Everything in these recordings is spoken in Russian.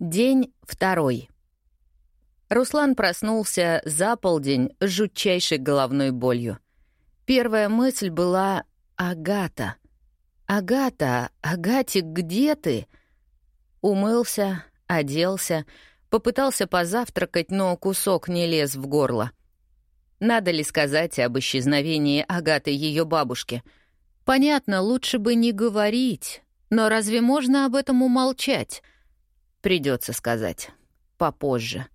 День второй. Руслан проснулся за полдень с жутчайшей головной болью. Первая мысль была «Агата». «Агата, Агатик, где ты?» Умылся, оделся, попытался позавтракать, но кусок не лез в горло. Надо ли сказать об исчезновении Агаты ее бабушки? Понятно, лучше бы не говорить, но разве можно об этом умолчать? Придется сказать. Попозже.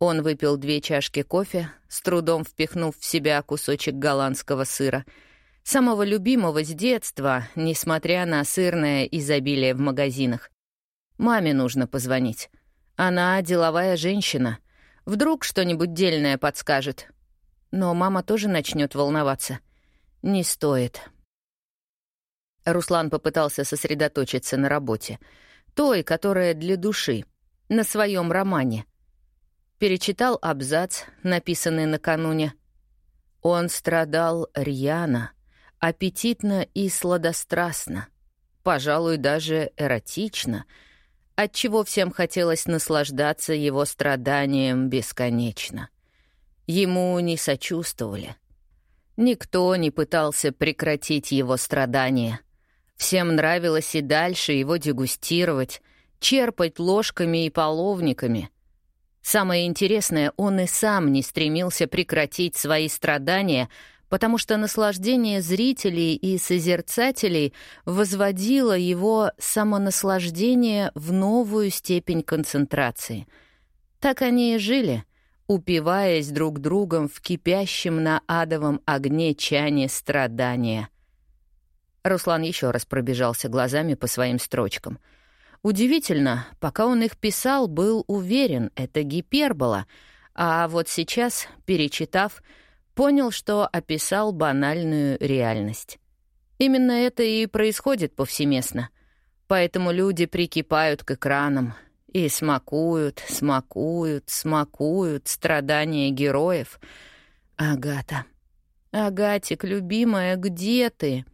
Он выпил две чашки кофе, с трудом впихнув в себя кусочек голландского сыра, самого любимого с детства, несмотря на сырное изобилие в магазинах. Маме нужно позвонить. Она деловая женщина. Вдруг что-нибудь дельное подскажет. Но мама тоже начнет волноваться. Не стоит. Руслан попытался сосредоточиться на работе — той, которая для души, на своем романе. Перечитал абзац, написанный накануне. Он страдал рьяно, аппетитно и сладострастно, пожалуй, даже эротично, отчего всем хотелось наслаждаться его страданием бесконечно. Ему не сочувствовали. Никто не пытался прекратить его страдания — Всем нравилось и дальше его дегустировать, черпать ложками и половниками. Самое интересное, он и сам не стремился прекратить свои страдания, потому что наслаждение зрителей и созерцателей возводило его самонаслаждение в новую степень концентрации. Так они и жили, упиваясь друг другом в кипящем на адовом огне чане страдания — Руслан еще раз пробежался глазами по своим строчкам. Удивительно, пока он их писал, был уверен, это гипербола, а вот сейчас, перечитав, понял, что описал банальную реальность. Именно это и происходит повсеместно. Поэтому люди прикипают к экранам и смакуют, смакуют, смакуют страдания героев. «Агата, Агатик, любимая, где ты?»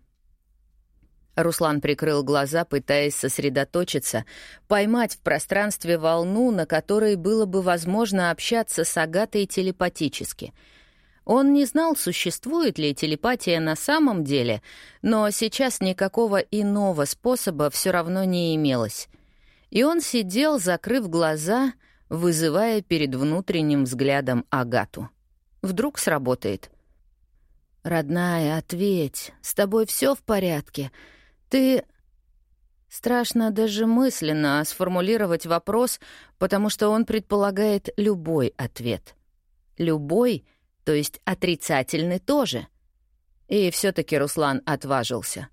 Руслан прикрыл глаза, пытаясь сосредоточиться, поймать в пространстве волну, на которой было бы возможно общаться с Агатой телепатически. Он не знал, существует ли телепатия на самом деле, но сейчас никакого иного способа все равно не имелось. И он сидел, закрыв глаза, вызывая перед внутренним взглядом Агату. Вдруг сработает. «Родная, ответь, с тобой все в порядке?» Ты... Страшно даже мысленно сформулировать вопрос, потому что он предполагает любой ответ. Любой, то есть отрицательный тоже. И все таки Руслан отважился.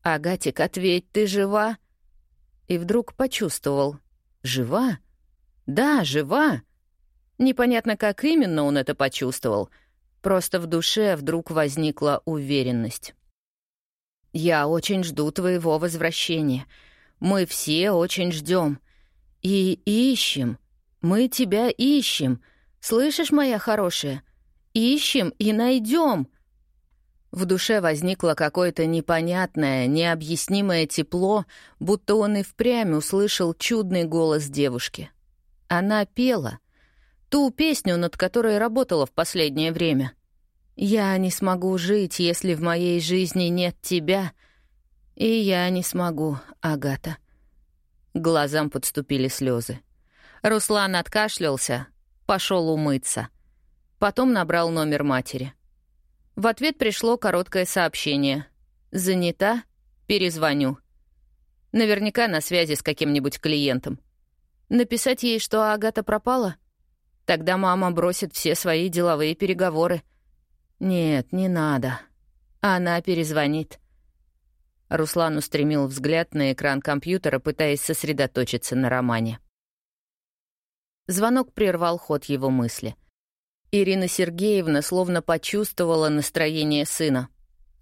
«Агатик, ответь, ты жива?» И вдруг почувствовал. «Жива? Да, жива!» Непонятно, как именно он это почувствовал. Просто в душе вдруг возникла уверенность. Я очень жду твоего возвращения. Мы все очень ждем. И ищем. Мы тебя ищем. Слышишь, моя хорошая? Ищем и найдем. В душе возникло какое-то непонятное, необъяснимое тепло, будто он и впрямь услышал чудный голос девушки. Она пела. Ту песню, над которой работала в последнее время — я не смогу жить, если в моей жизни нет тебя. И я не смогу, Агата. Глазам подступили слезы. Руслан откашлялся, пошел умыться. Потом набрал номер матери. В ответ пришло короткое сообщение. «Занята? Перезвоню». Наверняка на связи с каким-нибудь клиентом. Написать ей, что Агата пропала? Тогда мама бросит все свои деловые переговоры. «Нет, не надо. Она перезвонит». Руслан устремил взгляд на экран компьютера, пытаясь сосредоточиться на романе. Звонок прервал ход его мысли. Ирина Сергеевна словно почувствовала настроение сына.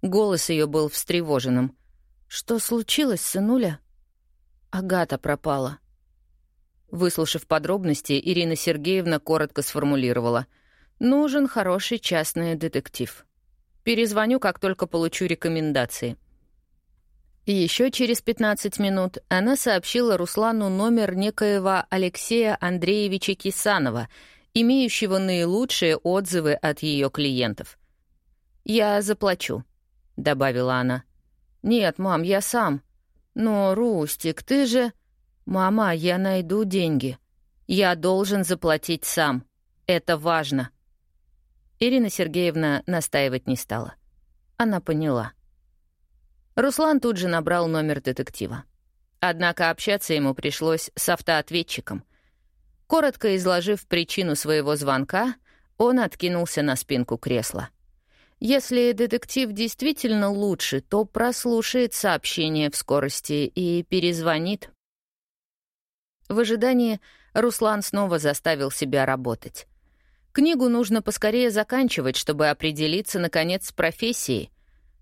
Голос ее был встревоженным. «Что случилось, сынуля?» «Агата пропала». Выслушав подробности, Ирина Сергеевна коротко сформулировала — Нужен хороший частный детектив. Перезвоню, как только получу рекомендации. Еще через 15 минут она сообщила Руслану номер некоего Алексея Андреевича Кисанова, имеющего наилучшие отзывы от ее клиентов. «Я заплачу», — добавила она. «Нет, мам, я сам». «Но, Рустик, ты же...» «Мама, я найду деньги. Я должен заплатить сам. Это важно». Ирина Сергеевна настаивать не стала. Она поняла. Руслан тут же набрал номер детектива. Однако общаться ему пришлось с автоответчиком. Коротко изложив причину своего звонка, он откинулся на спинку кресла. Если детектив действительно лучше, то прослушает сообщение в скорости и перезвонит. В ожидании Руслан снова заставил себя работать. Книгу нужно поскорее заканчивать, чтобы определиться, наконец, с профессией —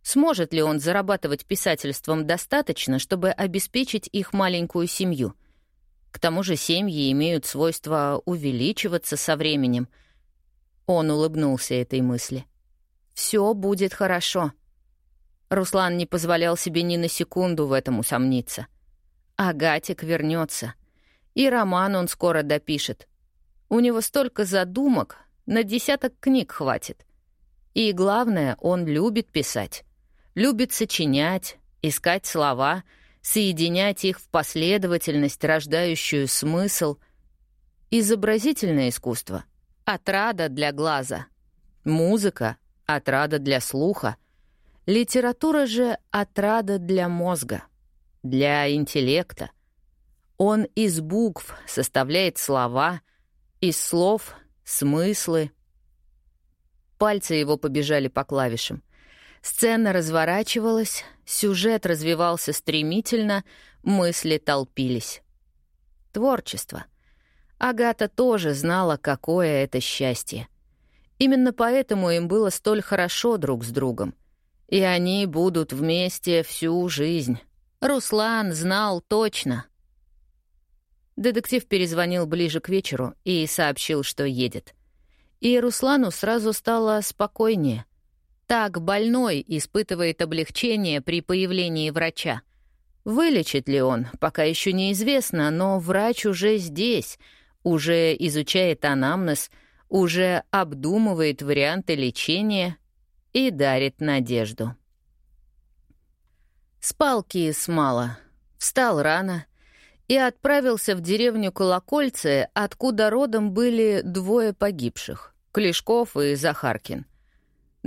Сможет ли он зарабатывать писательством достаточно, чтобы обеспечить их маленькую семью? К тому же семьи имеют свойство увеличиваться со временем. Он улыбнулся этой мысли. «Все будет хорошо». Руслан не позволял себе ни на секунду в этом усомниться. Агатик вернется, и роман он скоро допишет. У него столько задумок, на десяток книг хватит. И главное, он любит писать любит сочинять, искать слова, соединять их в последовательность, рождающую смысл. Изобразительное искусство — отрада для глаза. Музыка — отрада для слуха. Литература же — отрада для мозга, для интеллекта. Он из букв составляет слова, из слов — смыслы. Пальцы его побежали по клавишам. Сцена разворачивалась, сюжет развивался стремительно, мысли толпились. Творчество. Агата тоже знала, какое это счастье. Именно поэтому им было столь хорошо друг с другом. И они будут вместе всю жизнь. Руслан знал точно. Детектив перезвонил ближе к вечеру и сообщил, что едет. И Руслану сразу стало спокойнее — так больной испытывает облегчение при появлении врача. Вылечит ли он, пока еще неизвестно, но врач уже здесь, уже изучает анамнез, уже обдумывает варианты лечения и дарит надежду. Спал Кис мало, встал рано и отправился в деревню Колокольцы, откуда родом были двое погибших — Клешков и Захаркин —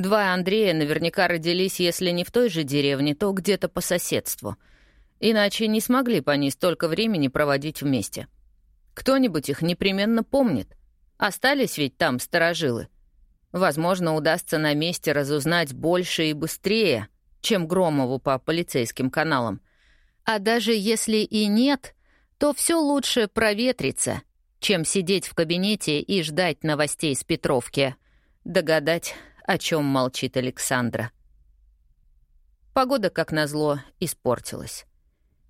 Два Андрея наверняка родились, если не в той же деревне, то где-то по соседству. Иначе не смогли бы они столько времени проводить вместе. Кто-нибудь их непременно помнит. Остались ведь там сторожилы. Возможно, удастся на месте разузнать больше и быстрее, чем Громову по полицейским каналам. А даже если и нет, то все лучше проветриться, чем сидеть в кабинете и ждать новостей с Петровки. Догадать о чем молчит Александра. Погода, как назло, испортилась.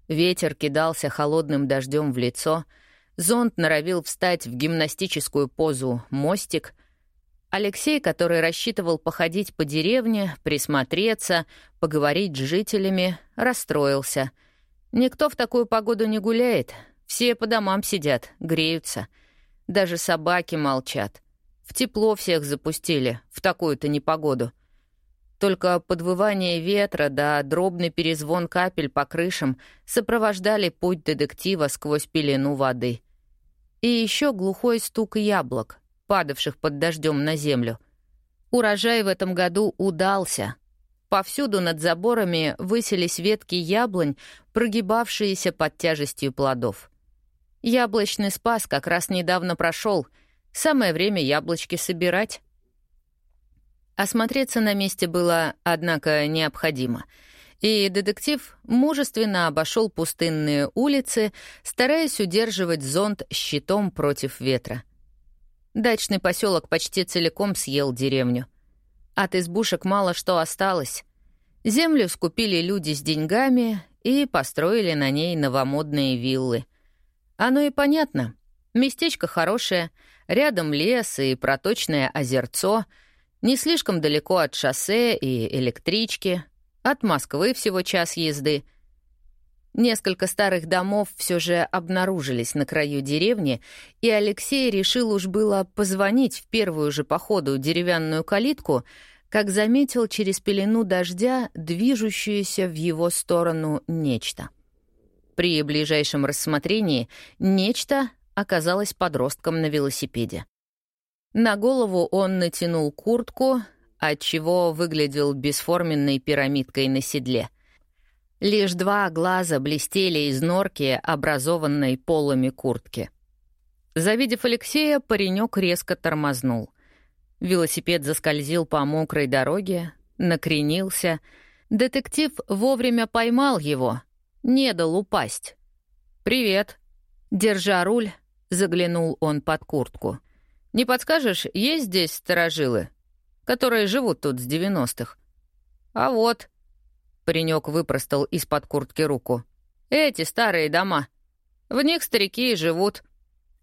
Ветер кидался холодным дождем в лицо, зонт норовил встать в гимнастическую позу «мостик», Алексей, который рассчитывал походить по деревне, присмотреться, поговорить с жителями, расстроился. Никто в такую погоду не гуляет, все по домам сидят, греются. Даже собаки молчат. В тепло всех запустили, в такую-то непогоду. Только подвывание ветра да дробный перезвон капель по крышам сопровождали путь детектива сквозь пелену воды. И еще глухой стук яблок, падавших под дождем на землю. Урожай в этом году удался. Повсюду над заборами высились ветки яблонь, прогибавшиеся под тяжестью плодов. Яблочный спас как раз недавно прошел — Самое время яблочки собирать. Осмотреться на месте было, однако, необходимо. И детектив мужественно обошел пустынные улицы, стараясь удерживать зонт щитом против ветра. Дачный поселок почти целиком съел деревню. От избушек мало что осталось. Землю скупили люди с деньгами и построили на ней новомодные виллы. Оно и понятно. Местечко хорошее — Рядом лес и проточное озерцо, не слишком далеко от шоссе и электрички, от Москвы всего час езды. Несколько старых домов все же обнаружились на краю деревни, и Алексей решил уж было позвонить в первую же походу деревянную калитку, как заметил через пелену дождя движущееся в его сторону нечто. При ближайшем рассмотрении нечто оказалось подростком на велосипеде. На голову он натянул куртку, отчего выглядел бесформенной пирамидкой на седле — Лишь два глаза блестели из норки, образованной полами куртки. Завидев Алексея, паренек резко тормознул. Велосипед заскользил по мокрой дороге, накренился. Детектив вовремя поймал его, не дал упасть. «Привет». Держа руль, заглянул он под куртку. «Не подскажешь, есть здесь сторожилы, которые живут тут с девяностых?» «А вот», Паренек выпростал из-под куртки руку. «Эти старые дома. В них старики и живут.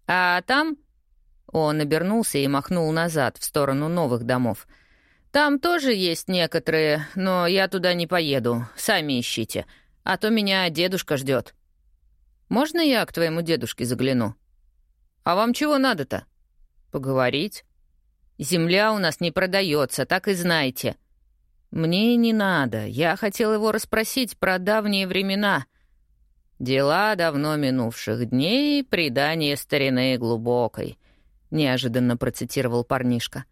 А там...» Он обернулся и махнул назад, в сторону новых домов. «Там тоже есть некоторые, но я туда не поеду. Сами ищите. А то меня дедушка ждет. Можно я к твоему дедушке загляну? А вам чего надо-то? Поговорить? Земля у нас не продается, так и знайте. «Мне не надо. Я хотел его расспросить про давние времена. Дела давно минувших дней, предание старины глубокой», — неожиданно процитировал парнишка.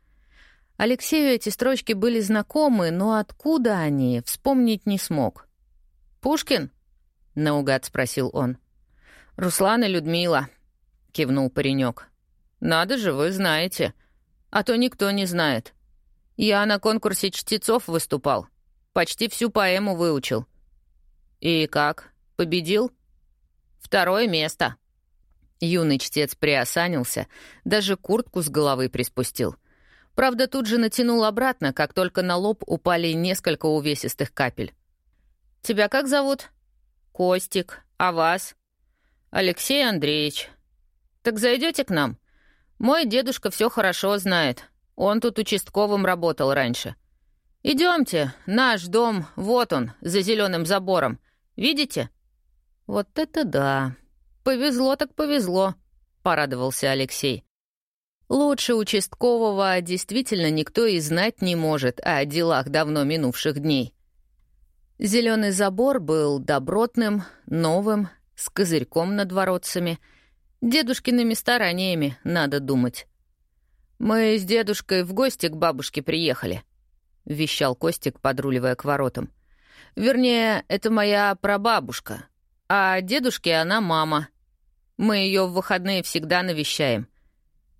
Алексею эти строчки были знакомы, но откуда они, вспомнить не смог. «Пушкин?» — наугад спросил он. «Руслан и Людмила», — кивнул паренек. «Надо же, вы знаете. А то никто не знает. Я на конкурсе чтецов выступал. Почти всю поэму выучил. И как? Победил? Второе место. Юный чтец приосанился, даже куртку с головы приспустил. Правда, тут же натянул обратно, как только на лоб упали несколько увесистых капель. «Тебя как зовут?» «Костик. А вас?» «Алексей Андреевич». «Так зайдете к нам? Мой дедушка все хорошо знает. Он тут участковым работал раньше. Идемте, наш дом, вот он, за зеленым забором. Видите? Вот это да. Повезло так повезло, порадовался Алексей. Лучше участкового действительно никто и знать не может о делах давно минувших дней. Зеленый забор был добротным, новым, с козырьком над воротцами. Дедушкиными стараниями, надо думать. «Мы с дедушкой в гости к бабушке приехали», — вещал Костик, подруливая к воротам. «Вернее, это моя прабабушка, а дедушке она мама. Мы ее в выходные всегда навещаем.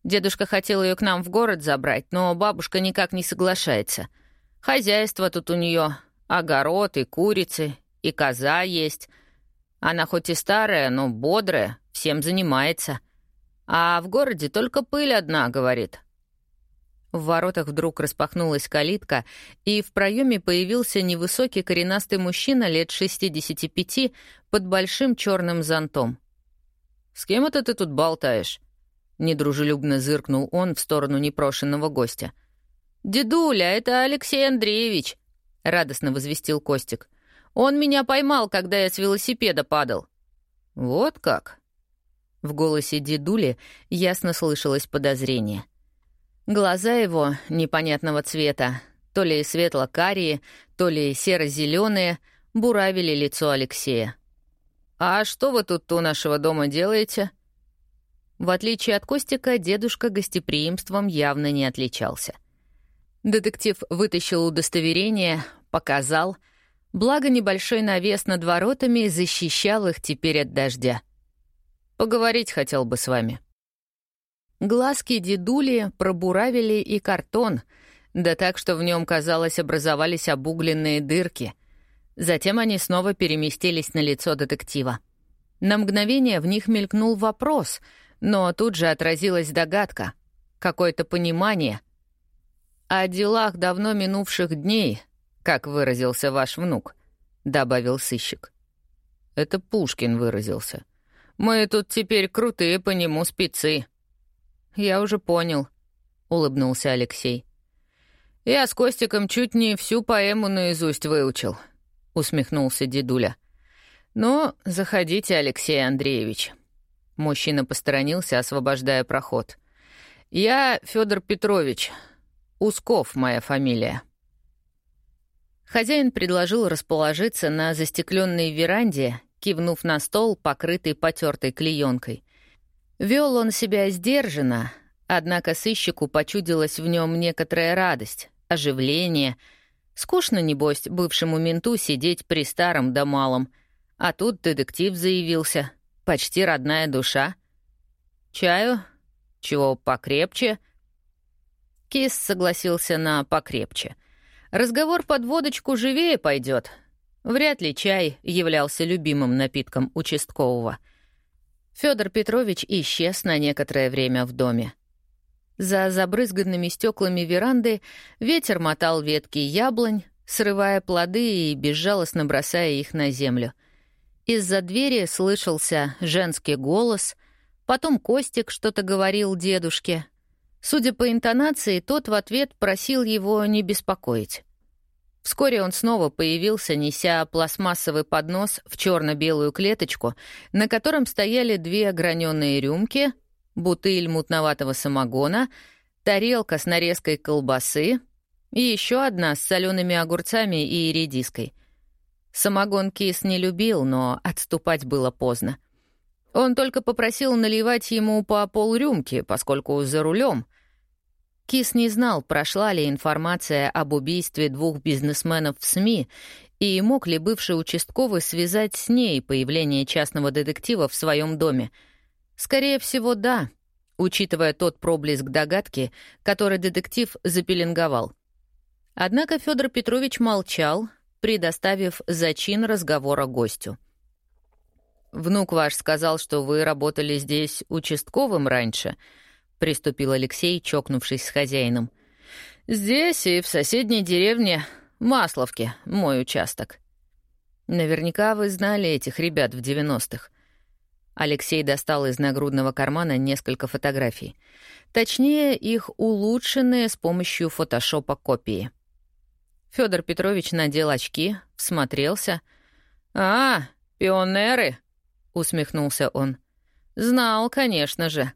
Дедушка хотел ее к нам в город забрать, но бабушка никак не соглашается. Хозяйство тут у нее, огород и курицы, и коза есть. Она хоть и старая, но бодрая, всем занимается. А в городе только пыль одна, говорит, в воротах вдруг распахнулась калитка, и в проеме появился невысокий коренастый мужчина лет 65 под большим черным зонтом. «С кем это ты тут болтаешь?» — недружелюбно зыркнул он в сторону непрошенного гостя. «Дедуля, это Алексей Андреевич!» — радостно возвестил Костик. «Он меня поймал, когда я с велосипеда падал». «Вот как?» В голосе дедули ясно слышалось подозрение — Глаза его непонятного цвета, то ли светло-карие, то ли серо-зеленые, буравили лицо Алексея. «А что вы тут у нашего дома делаете?» В отличие от Костика, дедушка гостеприимством явно не отличался. Детектив вытащил удостоверение, показал. Благо небольшой навес над воротами защищал их теперь от дождя. «Поговорить хотел бы с вами», Глазки дедули пробуравили и картон, да так, что в нем, казалось, образовались обугленные дырки. Затем они снова переместились на лицо детектива. На мгновение в них мелькнул вопрос, но тут же отразилась догадка, какое-то понимание. «О делах давно минувших дней», как выразился ваш внук, — добавил сыщик. Это Пушкин выразился. Мы тут теперь крутые по нему спецы. «Я уже понял», — улыбнулся Алексей. «Я с Костиком чуть не всю поэму наизусть выучил», — усмехнулся дедуля. «Ну, заходите, Алексей Андреевич». Мужчина посторонился, освобождая проход. «Я Федор Петрович. Усков моя фамилия». Хозяин предложил расположиться на застекленной веранде, кивнув на стол, покрытый потертой клеенкой. Вел он себя сдержанно, однако сыщику почудилась в нем некоторая радость, оживление. Скучно, небось, бывшему менту сидеть при старом да малом. А тут детектив заявился, почти родная душа. «Чаю? Чего покрепче?» Кис согласился на «покрепче». Разговор под водочку живее пойдет. Вряд ли чай являлся любимым напитком участкового. Федор Петрович исчез на некоторое время в доме. За забрызганными стеклами веранды ветер мотал ветки яблонь, срывая плоды и безжалостно бросая их на землю. Из-за двери слышался женский голос, потом Костик что-то говорил дедушке — Судя по интонации, тот в ответ просил его не беспокоить. Вскоре он снова появился, неся пластмассовый поднос в черно-белую клеточку, на котором стояли две ограненные рюмки, бутыль мутноватого самогона, тарелка с нарезкой колбасы и еще одна с солеными огурцами и редиской. Самогон кис не любил, но отступать было поздно. Он только попросил наливать ему по полрюмки, поскольку за рулем — Кис не знал, прошла ли информация об убийстве двух бизнесменов в СМИ, и мог ли бывший участковый связать с ней появление частного детектива в своем доме. Скорее всего, да, учитывая тот проблеск догадки, который детектив запеленговал. Однако Федор Петрович молчал, предоставив зачин разговора гостю. «Внук ваш сказал, что вы работали здесь участковым раньше», — приступил Алексей, чокнувшись с хозяином. «Здесь и в соседней деревне Масловке, мой участок». «Наверняка вы знали этих ребят в девяностых». Алексей достал из нагрудного кармана несколько фотографий. Точнее, их улучшенные с помощью фотошопа копии. Федор Петрович надел очки, всмотрелся. «А, пионеры!» — усмехнулся он. «Знал, конечно же».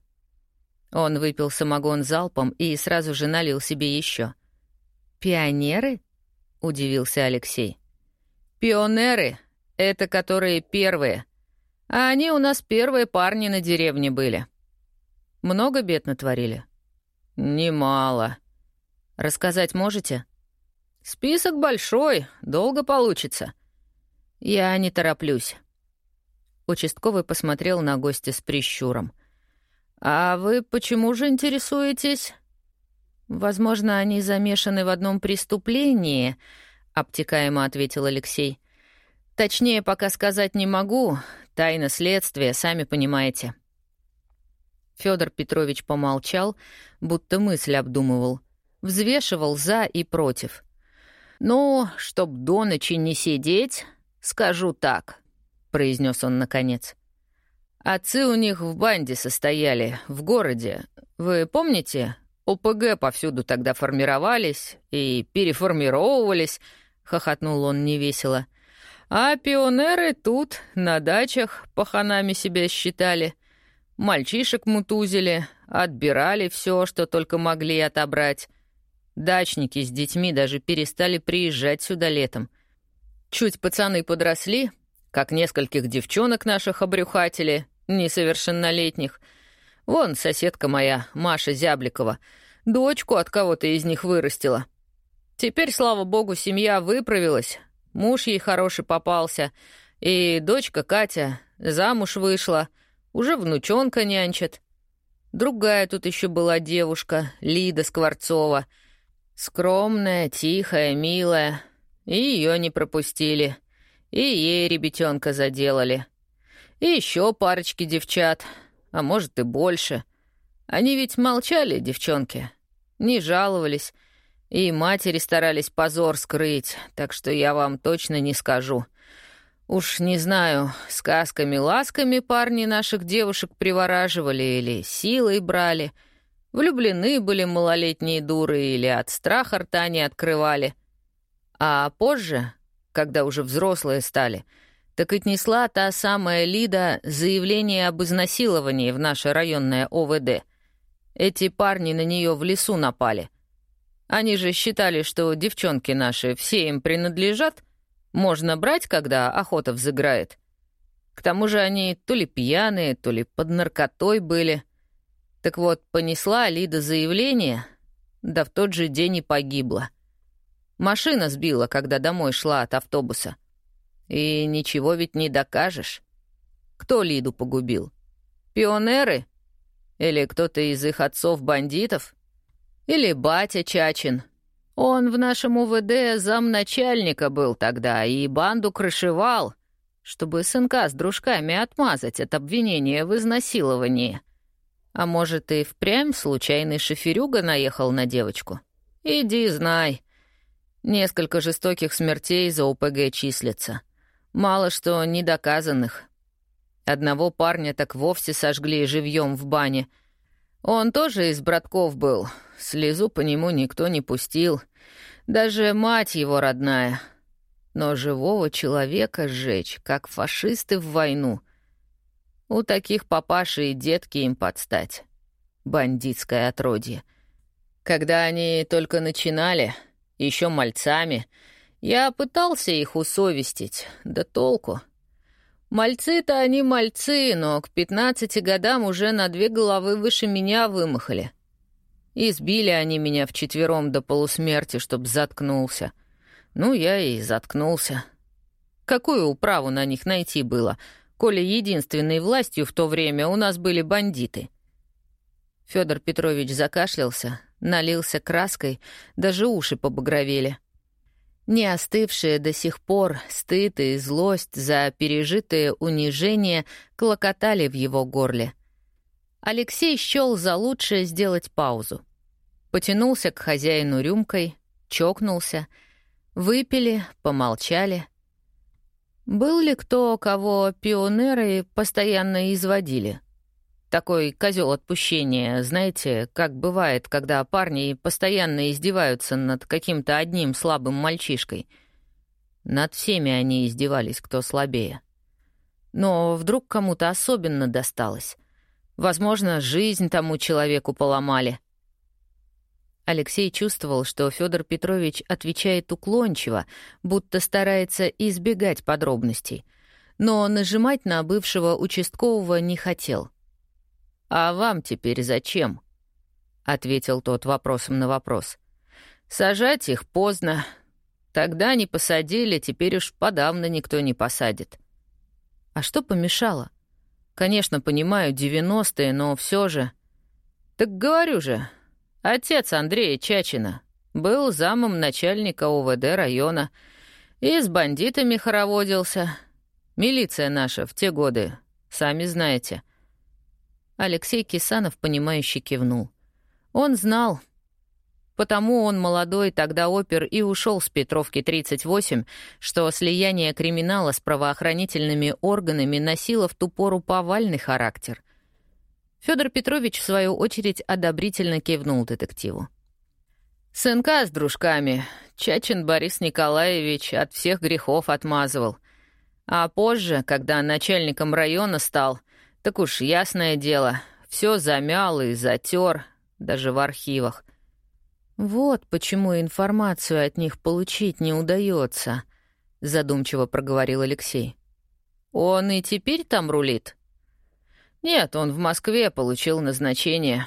Он выпил самогон залпом и сразу же налил себе еще. «Пионеры?» — удивился Алексей. «Пионеры — это которые первые. А они у нас первые парни на деревне были. Много бед натворили?» «Немало. Рассказать можете?» «Список большой, долго получится». «Я не тороплюсь». Участковый посмотрел на гостя с прищуром — «А вы почему же интересуетесь?» «Возможно, они замешаны в одном преступлении», — обтекаемо ответил Алексей. «Точнее, пока сказать не могу. Тайна следствия, сами понимаете». Федор Петрович помолчал, будто мысль обдумывал. Взвешивал за и против. «Ну, чтоб до ночи не сидеть, скажу так», — произнес он наконец. Отцы у них в банде состояли, в городе. Вы помните? ОПГ повсюду тогда формировались и переформировывались, — хохотнул он невесело. А пионеры тут, на дачах, паханами себя считали. Мальчишек мутузили, отбирали все, что только могли отобрать. Дачники с детьми даже перестали приезжать сюда летом. Чуть пацаны подросли, как нескольких девчонок наших обрюхатели, несовершеннолетних. Вон соседка моя, Маша Зябликова, дочку от кого-то из них вырастила. Теперь, слава богу, семья выправилась, муж ей хороший попался, и дочка Катя замуж вышла, уже внучонка нянчит. Другая тут еще была девушка, Лида Скворцова. Скромная, тихая, милая. И ее не пропустили. И ей ребятенка заделали. И еще парочки девчат, а может и больше. Они ведь молчали, девчонки, не жаловались, и матери старались позор скрыть, так что я вам точно не скажу. Уж не знаю, сказками-ласками парни наших девушек привораживали или силой брали. Влюблены были малолетние дуры или от страха рта не открывали. А позже, когда уже взрослые стали — так отнесла та самая Лида заявление об изнасиловании в наше районное ОВД. Эти парни на нее в лесу напали. Они же считали, что девчонки наши все им принадлежат, можно брать, когда охота взыграет. К тому же они то ли пьяные, то ли под наркотой были. Так вот, понесла Лида заявление, да в тот же день и погибла. Машина сбила, когда домой шла от автобуса. И ничего ведь не докажешь. Кто Лиду погубил? Пионеры? Или кто-то из их отцов-бандитов? Или батя Чачин? Он в нашем УВД замначальника был тогда и банду крышевал, чтобы сынка с дружками отмазать от обвинения в изнасиловании. А может, и впрямь случайный шоферюга наехал на девочку? Иди знай. Несколько жестоких смертей за ОПГ числится. Мало что недоказанных. Одного парня так вовсе сожгли живьем в бане. Он тоже из братков был. Слезу по нему никто не пустил. Даже мать его родная. Но живого человека сжечь, как фашисты в войну. У таких папаши и детки им подстать. Бандитское отродье. Когда они только начинали, еще мальцами — я пытался их усовестить, да толку. Мальцы-то они мальцы, но к пятнадцати годам уже на две головы выше меня вымахали. Избили они меня вчетвером до полусмерти, чтоб заткнулся. Ну, я и заткнулся. Какую управу на них найти было, коли единственной властью в то время у нас были бандиты? Федор Петрович закашлялся, налился краской, даже уши побагровели — не остывшие до сих пор стыд и злость за пережитые унижения клокотали в его горле. Алексей счел за лучшее сделать паузу. Потянулся к хозяину рюмкой, чокнулся. Выпили, помолчали. Был ли кто, кого пионеры постоянно изводили? — такой козел отпущения, знаете, как бывает, когда парни постоянно издеваются над каким-то одним слабым мальчишкой. Над всеми они издевались, кто слабее. Но вдруг кому-то особенно досталось. Возможно, жизнь тому человеку поломали. Алексей чувствовал, что Федор Петрович отвечает уклончиво, будто старается избегать подробностей. Но нажимать на бывшего участкового не хотел — «А вам теперь зачем?» — ответил тот вопросом на вопрос. «Сажать их поздно. Тогда не посадили, теперь уж подавно никто не посадит». «А что помешало?» «Конечно, понимаю, девяностые, но все же...» «Так говорю же, отец Андрея Чачина был замом начальника УВД района и с бандитами хороводился. Милиция наша в те годы, сами знаете». Алексей Кисанов, понимающе кивнул. Он знал. Потому он молодой, тогда опер, и ушел с Петровки 38, что слияние криминала с правоохранительными органами носило в ту пору повальный характер. Федор Петрович, в свою очередь, одобрительно кивнул детективу. «Сынка с дружками. Чачин Борис Николаевич от всех грехов отмазывал. А позже, когда начальником района стал, так уж ясное дело, все замял и затер, даже в архивах. Вот почему информацию от них получить не удается, задумчиво проговорил Алексей. Он и теперь там рулит? Нет, он в Москве получил назначение.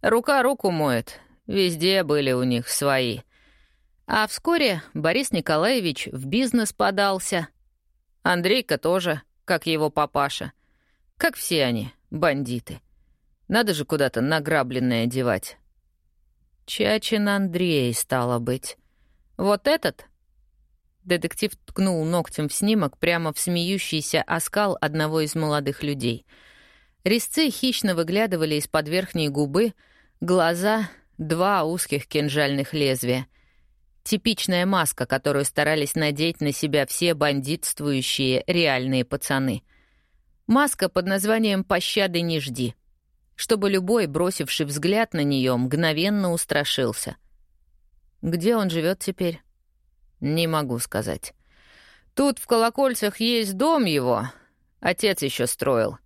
Рука руку моет, везде были у них свои. А вскоре Борис Николаевич в бизнес подался. Андрейка тоже, как его папаша. Как все они, бандиты. Надо же куда-то награбленное девать. Чачин Андрей, стало быть. Вот этот? Детектив ткнул ногтем в снимок прямо в смеющийся оскал одного из молодых людей. Резцы хищно выглядывали из-под верхней губы, глаза — два узких кинжальных лезвия. Типичная маска, которую старались надеть на себя все бандитствующие реальные пацаны — Маска под названием «Пощады не жди», чтобы любой, бросивший взгляд на нее, мгновенно устрашился. Где он живет теперь? Не могу сказать. Тут в Колокольцах есть дом его. Отец еще строил.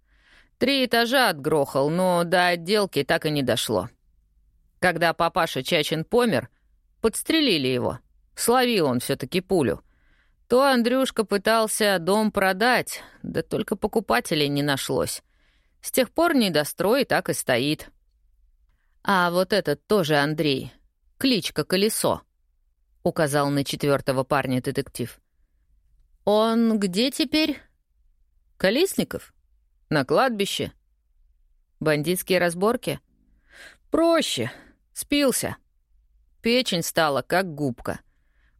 Три этажа отгрохал, но до отделки так и не дошло. Когда папаша Чачин помер, подстрелили его. Словил он все таки пулю. То Андрюшка пытался дом продать, да только покупателей не нашлось. С тех пор недострой так и стоит. А вот этот тоже Андрей. Кличка Колесо, — указал на четвертого парня детектив. «Он где теперь?» «Колесников? На кладбище». «Бандитские разборки?» «Проще. Спился. Печень стала, как губка.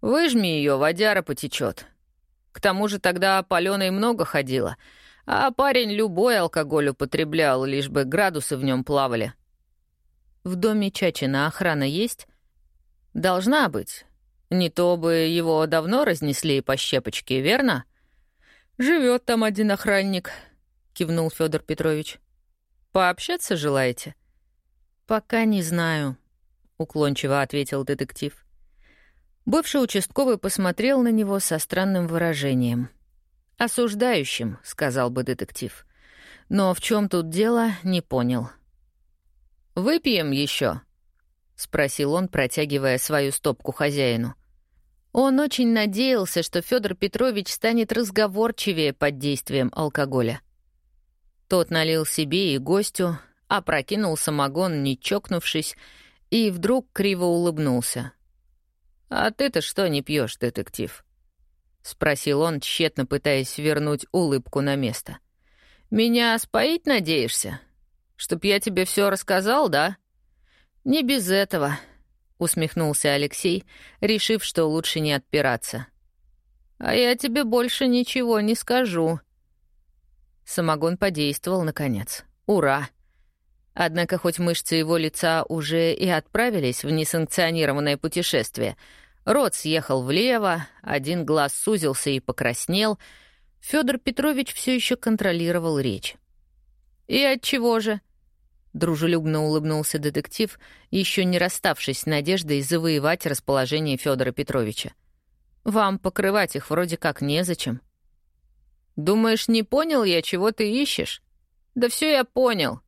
Выжми ее, водяра потечет. К тому же тогда паленой много ходила, а парень любой алкоголь употреблял, лишь бы градусы в нем плавали. В доме Чачина охрана есть? Должна быть. Не то бы его давно разнесли по щепочке, верно? Живет там один охранник, кивнул Федор Петрович. Пообщаться желаете? Пока не знаю, уклончиво ответил детектив. Бывший участковый посмотрел на него со странным выражением. «Осуждающим», — сказал бы детектив. Но в чем тут дело, не понял. «Выпьем еще?» — спросил он, протягивая свою стопку хозяину. Он очень надеялся, что Федор Петрович станет разговорчивее под действием алкоголя. Тот налил себе и гостю, опрокинул самогон, не чокнувшись, и вдруг криво улыбнулся. «А ты-то что не пьешь, детектив?» — спросил он, тщетно пытаясь вернуть улыбку на место. «Меня споить надеешься? Чтоб я тебе все рассказал, да?» «Не без этого», — усмехнулся Алексей, решив, что лучше не отпираться. «А я тебе больше ничего не скажу». Самогон подействовал, наконец. «Ура!» Однако хоть мышцы его лица уже и отправились в несанкционированное путешествие — Рот съехал влево, один глаз сузился и покраснел. Федор Петрович все еще контролировал речь. «И от чего же?» Дружелюбно улыбнулся детектив, еще не расставшись с надеждой завоевать расположение Федора Петровича. «Вам покрывать их вроде как незачем». «Думаешь, не понял я, чего ты ищешь?» «Да все я понял.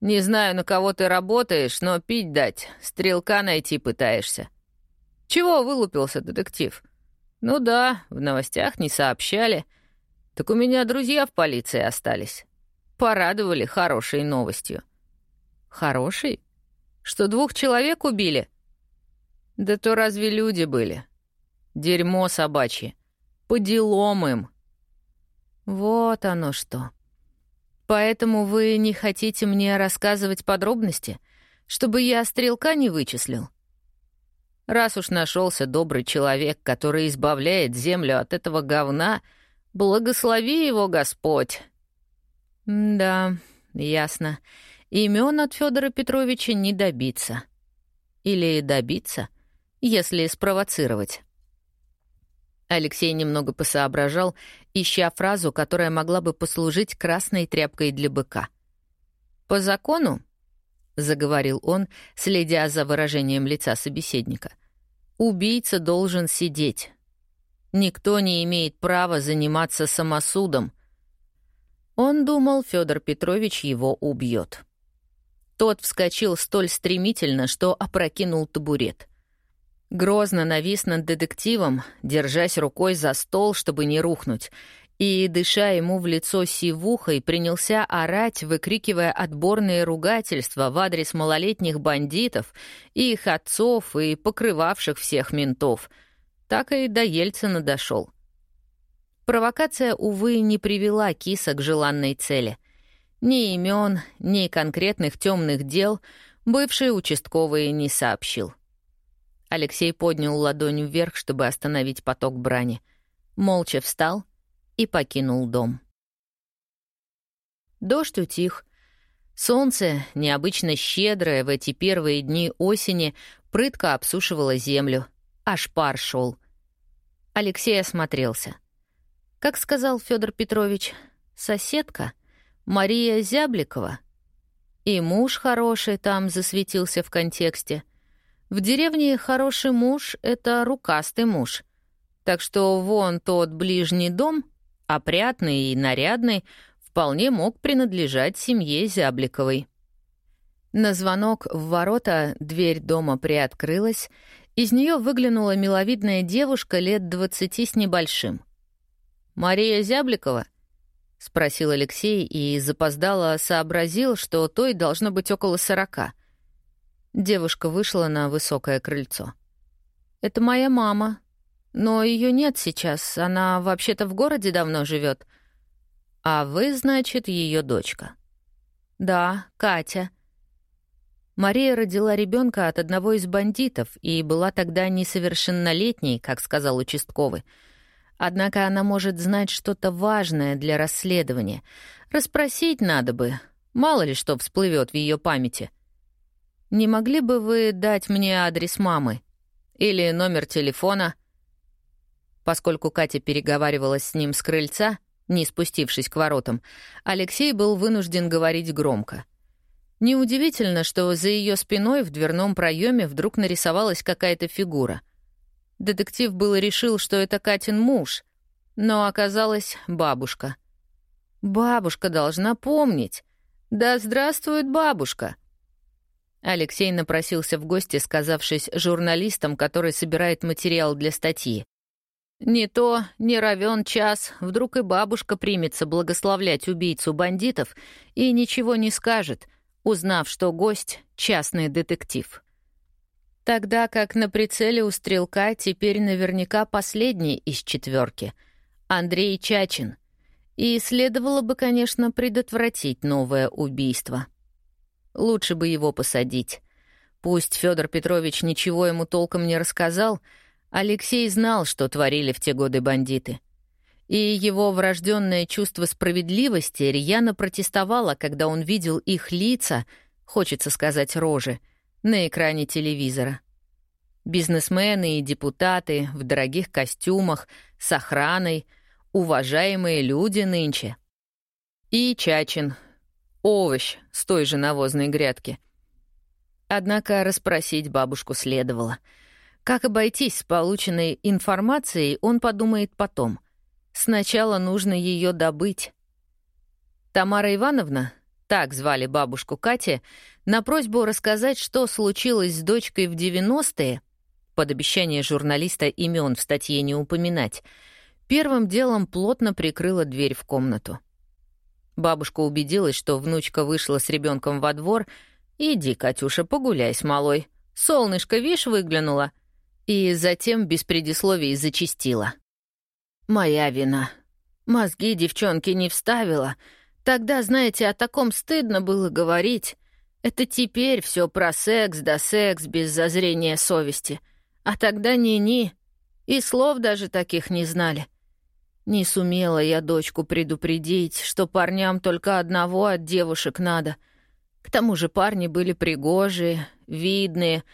Не знаю, на кого ты работаешь, но пить дать, стрелка найти пытаешься». «Чего вылупился детектив?» «Ну да, в новостях не сообщали. Так у меня друзья в полиции остались. Порадовали хорошей новостью». «Хорошей? Что двух человек убили?» «Да то разве люди были? Дерьмо собачье. По делам им». «Вот оно что. Поэтому вы не хотите мне рассказывать подробности, чтобы я стрелка не вычислил?» Раз уж нашелся добрый человек, который избавляет землю от этого говна, благослови его Господь. да, ясно. Имен от Федора Петровича не добиться. Или добиться, если спровоцировать. Алексей немного посоображал, ища фразу, которая могла бы послужить красной тряпкой для быка. «По закону», — заговорил он, следя за выражением лица собеседника, Убийца должен сидеть. Никто не имеет права заниматься самосудом. Он думал, Федор Петрович его убьет. Тот вскочил столь стремительно, что опрокинул табурет. Грозно навис над детективом, держась рукой за стол, чтобы не рухнуть, и, дыша ему в лицо сивухой, принялся орать, выкрикивая отборные ругательства в адрес малолетних бандитов, их отцов и покрывавших всех ментов. Так и до Ельцина дошел. Провокация, увы, не привела Киса к желанной цели. Ни имен, ни конкретных темных дел бывший участковый не сообщил. Алексей поднял ладонь вверх, чтобы остановить поток брани. Молча встал — и покинул дом. Дождь утих. Солнце, необычно щедрое в эти первые дни осени, прытко обсушивало землю. Аж пар шел. Алексей осмотрелся. Как сказал Федор Петрович, соседка Мария Зябликова. И муж хороший там засветился в контексте. В деревне хороший муж — это рукастый муж. Так что вон тот ближний дом, опрятный и нарядный, вполне мог принадлежать семье Зябликовой. На звонок в ворота дверь дома приоткрылась, из нее выглянула миловидная девушка лет двадцати с небольшим. «Мария Зябликова?» — спросил Алексей и запоздало сообразил, что той должно быть около сорока. Девушка вышла на высокое крыльцо. «Это моя мама. Но ее нет сейчас, она вообще-то в городе давно живет. А вы, значит, ее дочка?» «Да, Катя». Мария родила ребенка от одного из бандитов и была тогда несовершеннолетней, как сказал участковый. Однако она может знать что-то важное для расследования. Расспросить надо бы. Мало ли что всплывет в ее памяти. Не могли бы вы дать мне адрес мамы? Или номер телефона? Поскольку Катя переговаривалась с ним с крыльца, не спустившись к воротам, Алексей был вынужден говорить громко. Неудивительно, что за ее спиной в дверном проеме вдруг нарисовалась какая-то фигура — Детектив было решил, что это Катин муж, но оказалась бабушка. Бабушка должна помнить. Да здравствует бабушка! Алексей напросился в гости, сказавшись журналистом, который собирает материал для статьи. Не то, не равен час, вдруг и бабушка примется благословлять убийцу бандитов и ничего не скажет, узнав, что гость — частный детектив. Тогда как на прицеле у стрелка теперь наверняка последний из четверки — Андрей Чачин. И следовало бы, конечно, предотвратить новое убийство. Лучше бы его посадить. Пусть Федор Петрович ничего ему толком не рассказал, Алексей знал, что творили в те годы бандиты. И его врожденное чувство справедливости рьяно протестовало, когда он видел их лица, хочется сказать, рожи — на экране телевизора. Бизнесмены и депутаты в дорогих костюмах, с охраной, уважаемые люди нынче. И Чачин, овощ с той же навозной грядки. Однако расспросить бабушку следовало. Как обойтись с полученной информацией, он подумает потом. Сначала нужно ее добыть. Тамара Ивановна, так звали бабушку Кати, на просьбу рассказать, что случилось с дочкой в 90-е, под обещание журналиста имен в статье не упоминать, первым делом плотно прикрыла дверь в комнату. Бабушка убедилась, что внучка вышла с ребенком во двор. «Иди, Катюша, погуляй с малой. Солнышко, вишь, выглянуло». И затем без предисловий зачистила. «Моя вина. Мозги девчонки не вставила. Тогда, знаете, о таком стыдно было говорить. Это теперь все про секс да секс без зазрения совести. А тогда ни-ни. И слов даже таких не знали. Не сумела я дочку предупредить, что парням только одного от девушек надо. К тому же парни были пригожие, видные.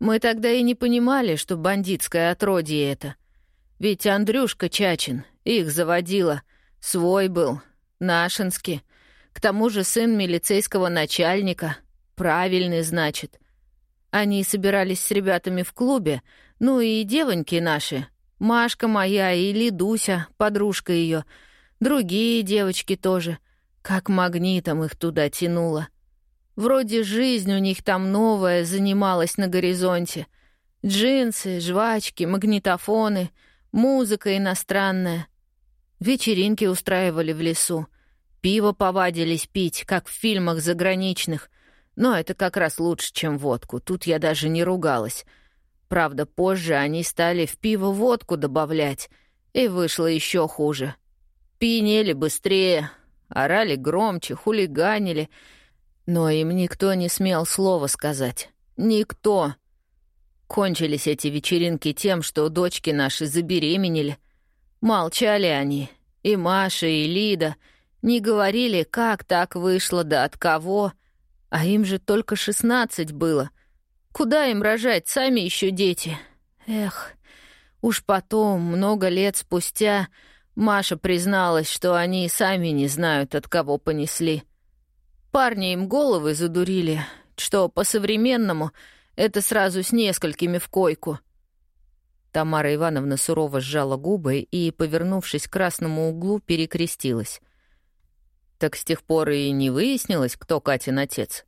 Мы тогда и не понимали, что бандитское отродье это. Ведь Андрюшка Чачин их заводила. Свой был, Нашинский. К тому же сын милицейского начальника. Правильный, значит. Они собирались с ребятами в клубе, ну и девоньки наши. Машка моя и Лидуся, подружка ее. Другие девочки тоже. Как магнитом их туда тянуло. Вроде жизнь у них там новая занималась на горизонте. Джинсы, жвачки, магнитофоны, музыка иностранная. Вечеринки устраивали в лесу. Пиво повадились пить, как в фильмах заграничных. Но это как раз лучше, чем водку. Тут я даже не ругалась. Правда, позже они стали в пиво водку добавлять, и вышло еще хуже. Пьянели быстрее, орали громче, хулиганили. Но им никто не смел слова сказать. Никто. Кончились эти вечеринки тем, что дочки наши забеременели — Молчали они, и Маша, и Лида, не говорили, как так вышло, да от кого. А им же только шестнадцать было. Куда им рожать, сами еще дети? Эх, уж потом, много лет спустя, Маша призналась, что они сами не знают, от кого понесли. Парни им головы задурили, что по-современному это сразу с несколькими в койку — Тамара Ивановна сурово сжала губы и, повернувшись к красному углу, перекрестилась. Так с тех пор и не выяснилось, кто Катин отец.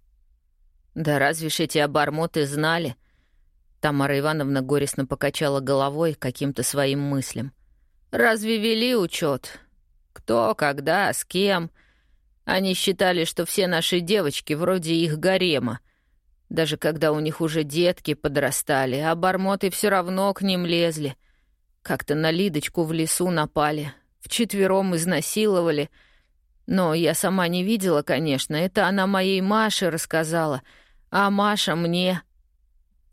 Да разве ж эти обормоты знали? Тамара Ивановна горестно покачала головой каким-то своим мыслям. Разве вели учет? Кто, когда, с кем? Они считали, что все наши девочки вроде их гарема — даже когда у них уже детки подрастали, а бармоты все равно к ним лезли. Как-то на Лидочку в лесу напали, вчетвером изнасиловали. Но я сама не видела, конечно, это она моей Маше рассказала, а Маша мне.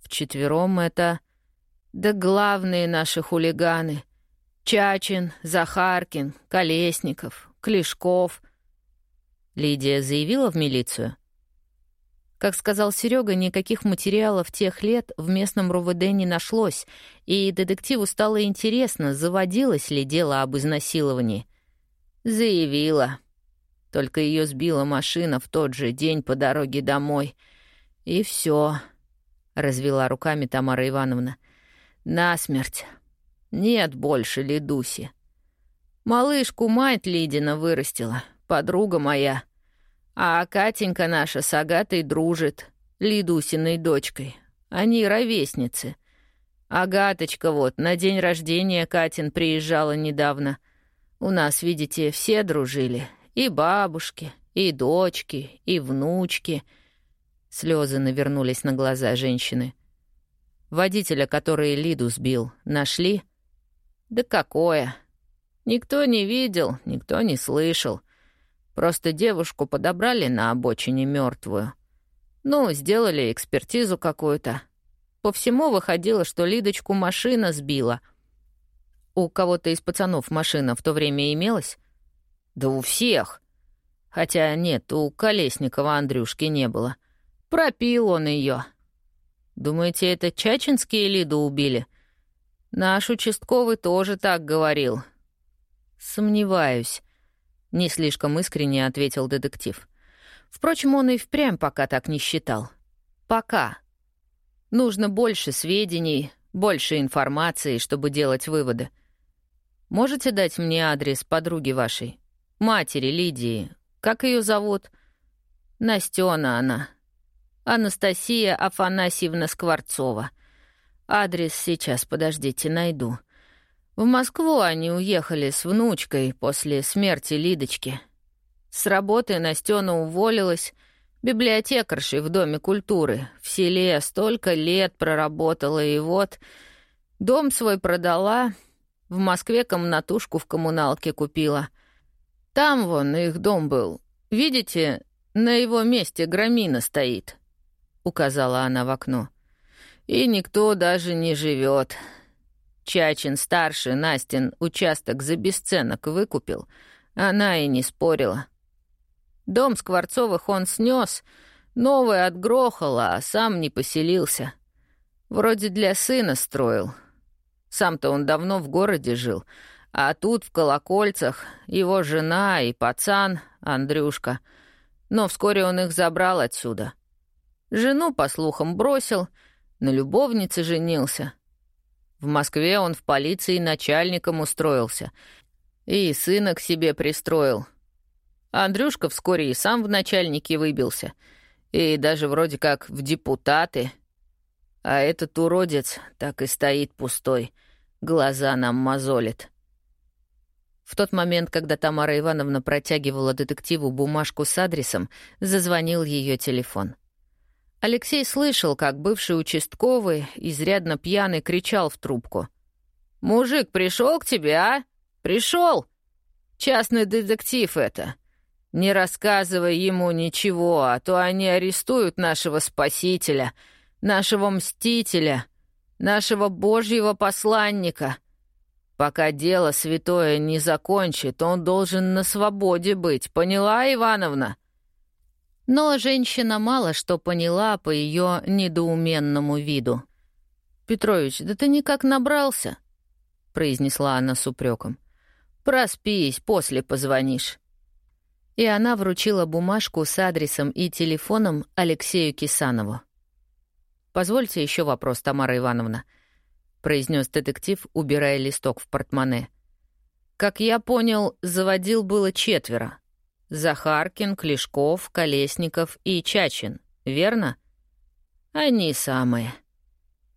Вчетвером это... Да главные наши хулиганы. Чачин, Захаркин, Колесников, Клешков. Лидия заявила в милицию? Как сказал Серега, никаких материалов тех лет в местном РУВД не нашлось, и детективу стало интересно, заводилось ли дело об изнасиловании. Заявила. Только ее сбила машина в тот же день по дороге домой. И все, развела руками Тамара Ивановна. Насмерть. Нет больше Лидуси. Малышку мать Лидина вырастила, подруга моя — а Катенька наша с Агатой дружит, Лидусиной дочкой. Они ровесницы. Агаточка вот на день рождения Катин приезжала недавно. У нас, видите, все дружили. И бабушки, и дочки, и внучки. Слезы навернулись на глаза женщины. Водителя, который Лиду сбил, нашли? Да какое? Никто не видел, никто не слышал. Просто девушку подобрали на обочине мертвую. Ну, сделали экспертизу какую-то. По всему выходило, что Лидочку машина сбила. У кого-то из пацанов машина в то время имелась? Да у всех. Хотя нет, у Колесникова Андрюшки не было. Пропил он ее. Думаете, это чачинские Лиду убили? Наш участковый тоже так говорил. Сомневаюсь. — не слишком искренне ответил детектив. Впрочем, он и впрямь пока так не считал. Пока. Нужно больше сведений, больше информации, чтобы делать выводы. Можете дать мне адрес подруги вашей? Матери Лидии. Как ее зовут? Настена она. Анастасия Афанасьевна Скворцова. Адрес сейчас, подождите, найду. В Москву они уехали с внучкой после смерти Лидочки. С работы Настена уволилась, библиотекаршей в Доме культуры. В селе столько лет проработала, и вот дом свой продала, в Москве комнатушку в коммуналке купила. Там вон их дом был. Видите, на его месте громина стоит, — указала она в окно. И никто даже не живет. Чачин-старший Настин участок за бесценок выкупил, она и не спорила. Дом Скворцовых он снес, новый отгрохал, а сам не поселился. Вроде для сына строил. Сам-то он давно в городе жил, а тут в колокольцах его жена и пацан, Андрюшка. Но вскоре он их забрал отсюда. Жену, по слухам, бросил, на любовнице женился — в Москве он в полиции начальником устроился. И сына к себе пристроил. Андрюшка вскоре и сам в начальники выбился. И даже вроде как в депутаты. А этот уродец так и стоит пустой. Глаза нам мозолит. В тот момент, когда Тамара Ивановна протягивала детективу бумажку с адресом, зазвонил ее телефон. Алексей слышал, как бывший участковый, изрядно пьяный, кричал в трубку. «Мужик пришел к тебе, а? Пришел? Частный детектив это. Не рассказывай ему ничего, а то они арестуют нашего спасителя, нашего мстителя, нашего божьего посланника. Пока дело святое не закончит, он должен на свободе быть, поняла, Ивановна?» Но женщина мало что поняла по ее недоуменному виду. «Петрович, да ты никак набрался», — произнесла она с упреком. «Проспись, после позвонишь». И она вручила бумажку с адресом и телефоном Алексею Кисанову. «Позвольте еще вопрос, Тамара Ивановна. — произнес детектив, убирая листок в портмоне. «Как я понял, заводил было четверо. Захаркин, Клешков, Колесников и Чачин, верно?» «Они самые.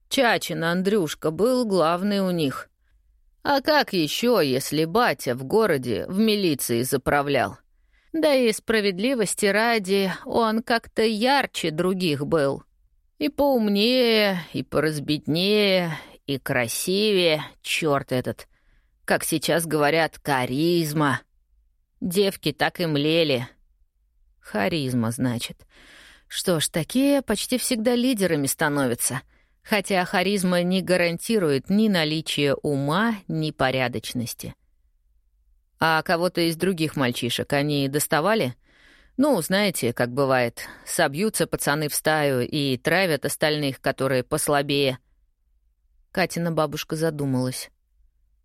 Чачин Андрюшка был главный у них. А как еще, если батя в городе в милиции заправлял? Да и справедливости ради, он как-то ярче других был. И поумнее, и поразбитнее, и красивее, черт этот. Как сейчас говорят, каризма. Девки так и млели. Харизма, значит. Что ж, такие почти всегда лидерами становятся. Хотя харизма не гарантирует ни наличие ума, ни порядочности. А кого-то из других мальчишек они доставали? Ну, знаете, как бывает, собьются пацаны в стаю и травят остальных, которые послабее — Катина бабушка задумалась.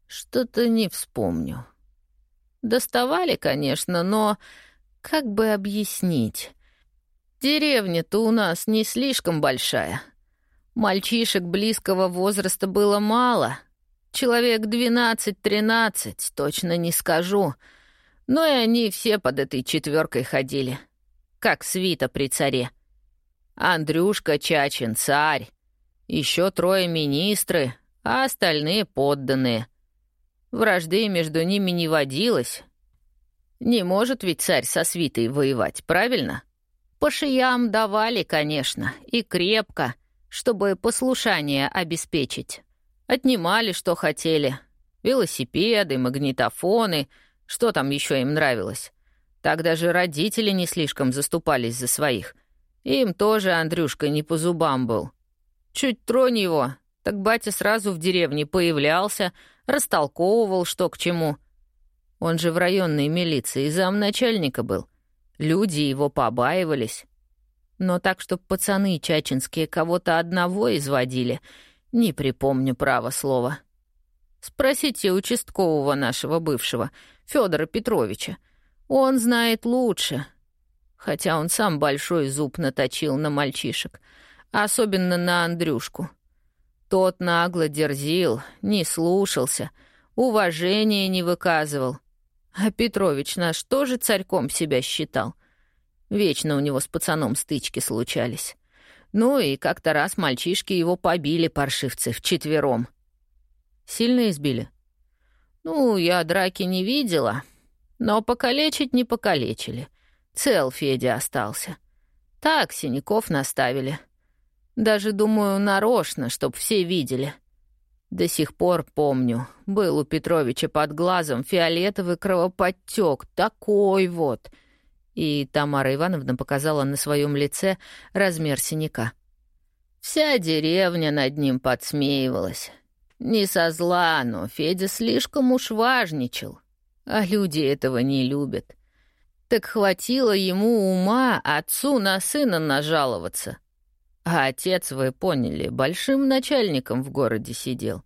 «Что-то не вспомню. Доставали, конечно, но как бы объяснить? Деревня-то у нас не слишком большая. Мальчишек близкого возраста было мало. Человек двенадцать-тринадцать, точно не скажу. Но и они все под этой четверкой ходили. Как свита при царе. Андрюшка Чачин — царь. Еще трое министры, а остальные подданные. Вражды между ними не водилось. Не может ведь царь со свитой воевать, правильно? По шиям давали, конечно, и крепко, чтобы послушание обеспечить. Отнимали, что хотели. Велосипеды, магнитофоны, что там еще им нравилось. Так даже родители не слишком заступались за своих. Им тоже Андрюшка не по зубам был. Чуть тронь его, так батя сразу в деревне появлялся, растолковывал, что к чему. Он же в районной милиции замначальника был. Люди его побаивались. Но так, чтоб пацаны чачинские кого-то одного изводили, не припомню право слова. Спросите участкового нашего бывшего, Федора Петровича. Он знает лучше. Хотя он сам большой зуб наточил на мальчишек — особенно на Андрюшку. Тот нагло дерзил, не слушался, уважения не выказывал. А Петрович наш тоже царьком себя считал. Вечно у него с пацаном стычки случались. Ну и как-то раз мальчишки его побили, паршивцы, вчетвером. Сильно избили? Ну, я драки не видела, но покалечить не покалечили. Цел Федя остался. Так, синяков наставили. Даже, думаю, нарочно, чтоб все видели. До сих пор помню, был у Петровича под глазом фиолетовый кровоподтек, такой вот. И Тамара Ивановна показала на своем лице размер синяка. Вся деревня над ним подсмеивалась. Не со зла, но Федя слишком уж важничал. А люди этого не любят. Так хватило ему ума отцу на сына нажаловаться — а отец, вы поняли, большим начальником в городе сидел.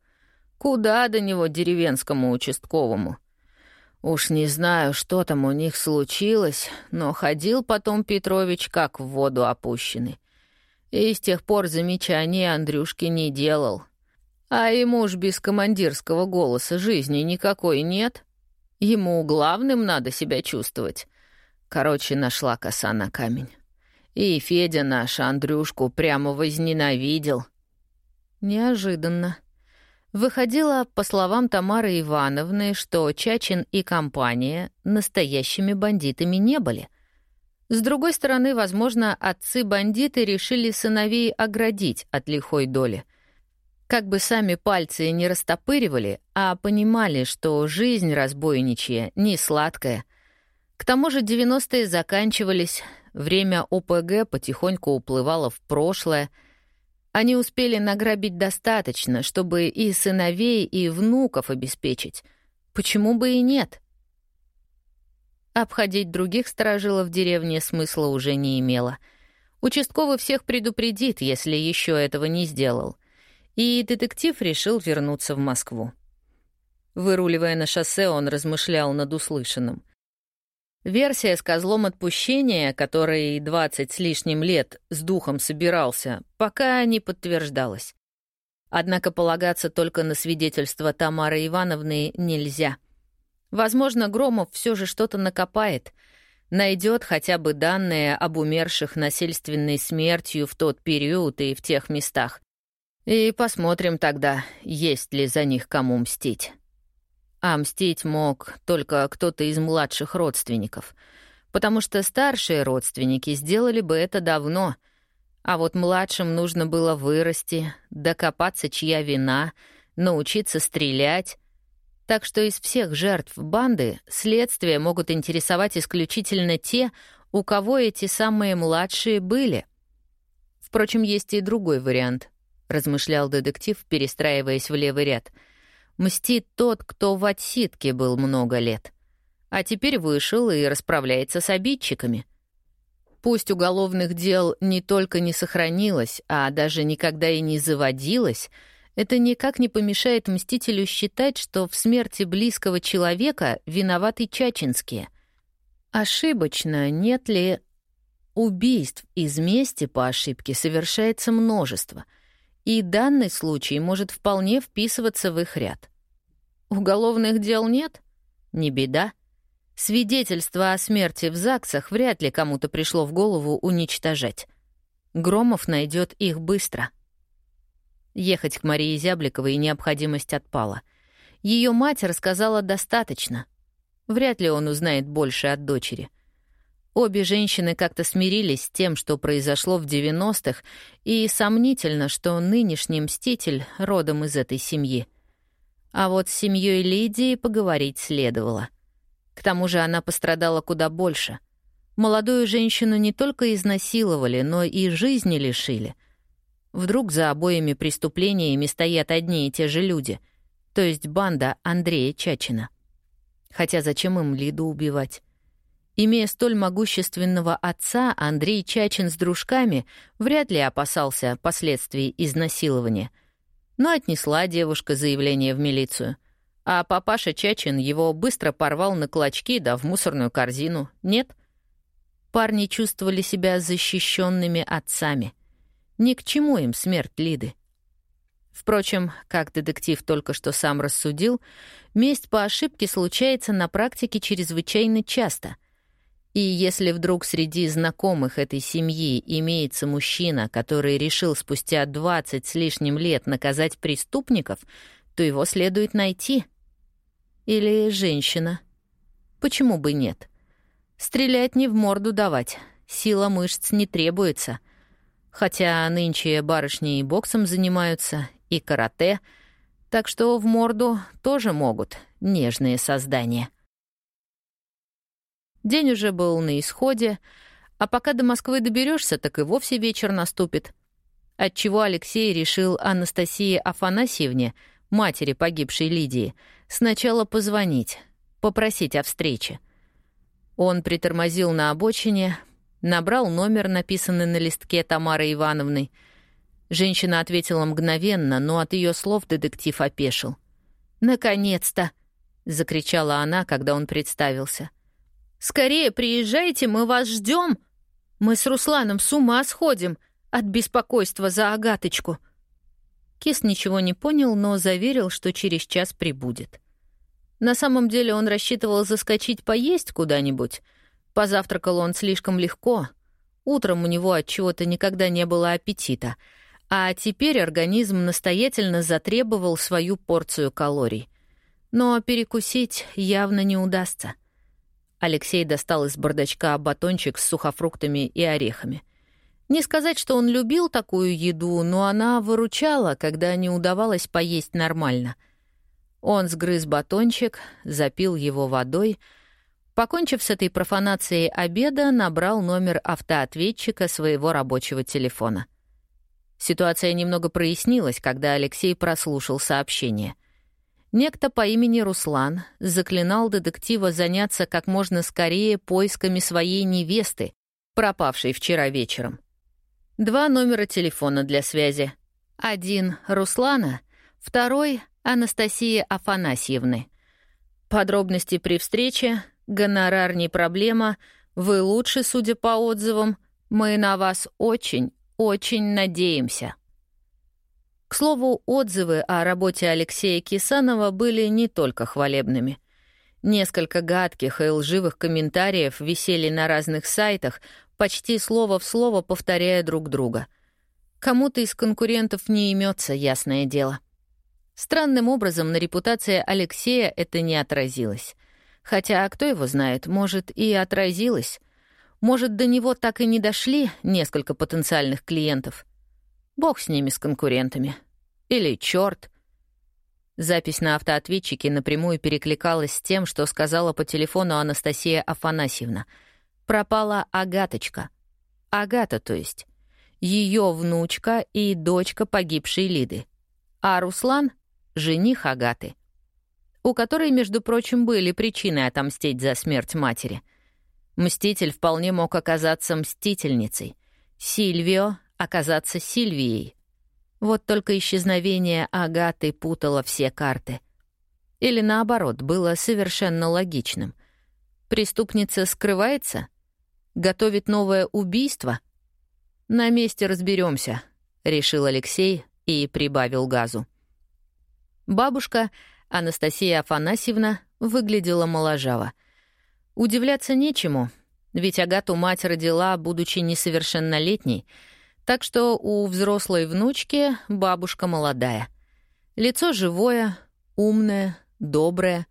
Куда до него деревенскому участковому? Уж не знаю, что там у них случилось, но ходил потом Петрович как в воду опущенный. И с тех пор замечаний Андрюшке не делал. А ему ж без командирского голоса жизни никакой нет. Ему главным надо себя чувствовать. Короче, нашла коса на камень. И Федя наш Андрюшку прямо возненавидел. Неожиданно. Выходило, по словам Тамары Ивановны, что Чачин и компания настоящими бандитами не были. С другой стороны, возможно, отцы-бандиты решили сыновей оградить от лихой доли. Как бы сами пальцы не растопыривали, а понимали, что жизнь разбойничья не сладкая. К тому же 90-е заканчивались, Время ОПГ потихоньку уплывало в прошлое. Они успели награбить достаточно, чтобы и сыновей, и внуков обеспечить. Почему бы и нет? Обходить других сторожилов в деревне смысла уже не имело. Участковый всех предупредит, если еще этого не сделал. И детектив решил вернуться в Москву. Выруливая на шоссе, он размышлял над услышанным. Версия с козлом отпущения, который 20 с лишним лет с духом собирался, пока не подтверждалась. Однако полагаться только на свидетельство Тамары Ивановны нельзя. Возможно, Громов все же что-то накопает, найдет хотя бы данные об умерших насильственной смертью в тот период и в тех местах. И посмотрим тогда, есть ли за них кому мстить. А мстить мог только кто-то из младших родственников, потому что старшие родственники сделали бы это давно — а вот младшим нужно было вырасти, докопаться, чья вина, научиться стрелять. Так что из всех жертв банды следствие могут интересовать исключительно те, у кого эти самые младшие были. Впрочем, есть и другой вариант, размышлял детектив, перестраиваясь в левый ряд. Мстит тот, кто в отсидке был много лет, а теперь вышел и расправляется с обидчиками — Пусть уголовных дел не только не сохранилось, а даже никогда и не заводилось, это никак не помешает мстителю считать, что в смерти близкого человека виноваты чачинские. Ошибочно, нет ли... Убийств из мести по ошибке совершается множество, и данный случай может вполне вписываться в их ряд. Уголовных дел нет? Не беда. Свидетельства о смерти в ЗАГСах вряд ли кому-то пришло в голову уничтожать. Громов найдет их быстро. Ехать к Марии Зябликовой необходимость отпала. Ее мать рассказала достаточно. Вряд ли он узнает больше от дочери. Обе женщины как-то смирились с тем, что произошло в 90-х, и сомнительно, что нынешний мститель родом из этой семьи. А вот с семьей Лидии поговорить следовало — к тому же она пострадала куда больше. Молодую женщину не только изнасиловали, но и жизни лишили. Вдруг за обоими преступлениями стоят одни и те же люди, то есть банда Андрея Чачина. Хотя зачем им Лиду убивать? Имея столь могущественного отца, Андрей Чачин с дружками вряд ли опасался последствий изнасилования. Но отнесла девушка заявление в милицию — а папаша Чачин его быстро порвал на клочки да в мусорную корзину. Нет? Парни чувствовали себя защищенными отцами. Ни к чему им смерть Лиды. Впрочем, как детектив только что сам рассудил, месть по ошибке случается на практике чрезвычайно часто. И если вдруг среди знакомых этой семьи имеется мужчина, который решил спустя 20 с лишним лет наказать преступников, то его следует найти — или женщина. Почему бы нет? Стрелять не в морду давать, сила мышц не требуется. Хотя нынче барышни и боксом занимаются, и карате, так что в морду тоже могут нежные создания. День уже был на исходе, а пока до Москвы доберешься, так и вовсе вечер наступит. Отчего Алексей решил Анастасии Афанасьевне — матери погибшей Лидии, сначала позвонить, попросить о встрече. Он притормозил на обочине, набрал номер, написанный на листке Тамары Ивановны. Женщина ответила мгновенно, но от ее слов детектив опешил. «Наконец-то!» — закричала она, когда он представился. «Скорее приезжайте, мы вас ждем. Мы с Русланом с ума сходим от беспокойства за Агаточку». Кис ничего не понял, но заверил, что через час прибудет. На самом деле он рассчитывал заскочить поесть куда-нибудь. Позавтракал он слишком легко. Утром у него от чего-то никогда не было аппетита. А теперь организм настоятельно затребовал свою порцию калорий. Но перекусить явно не удастся. Алексей достал из бардачка батончик с сухофруктами и орехами — не сказать, что он любил такую еду, но она выручала, когда не удавалось поесть нормально. Он сгрыз батончик, запил его водой. Покончив с этой профанацией обеда, набрал номер автоответчика своего рабочего телефона. Ситуация немного прояснилась, когда Алексей прослушал сообщение. Некто по имени Руслан заклинал детектива заняться как можно скорее поисками своей невесты, пропавшей вчера вечером. Два номера телефона для связи. Один — Руслана, второй — Анастасии Афанасьевны. Подробности при встрече, гонорар не проблема, вы лучше, судя по отзывам, мы на вас очень, очень надеемся. К слову, отзывы о работе Алексея Кисанова были не только хвалебными. Несколько гадких и лживых комментариев висели на разных сайтах, почти слово в слово повторяя друг друга. Кому-то из конкурентов не имется, ясное дело. Странным образом на репутации Алексея это не отразилось. Хотя, кто его знает, может, и отразилось. Может, до него так и не дошли несколько потенциальных клиентов — Бог с ними, с конкурентами. Или черт. Запись на автоответчике напрямую перекликалась с тем, что сказала по телефону Анастасия Афанасьевна. Пропала Агаточка. Агата, то есть. Ее внучка и дочка погибшей Лиды. А Руслан — жених Агаты. У которой, между прочим, были причины отомстить за смерть матери. Мститель вполне мог оказаться мстительницей. Сильвио оказаться Сильвией. Вот только исчезновение Агаты путало все карты. Или наоборот, было совершенно логичным. Преступница скрывается? Готовит новое убийство? На месте разберемся, решил Алексей и прибавил газу. Бабушка, Анастасия Афанасьевна, выглядела моложаво. Удивляться нечему, ведь Агату мать родила, будучи несовершеннолетней — так что у взрослой внучки бабушка молодая. Лицо живое, умное, доброе.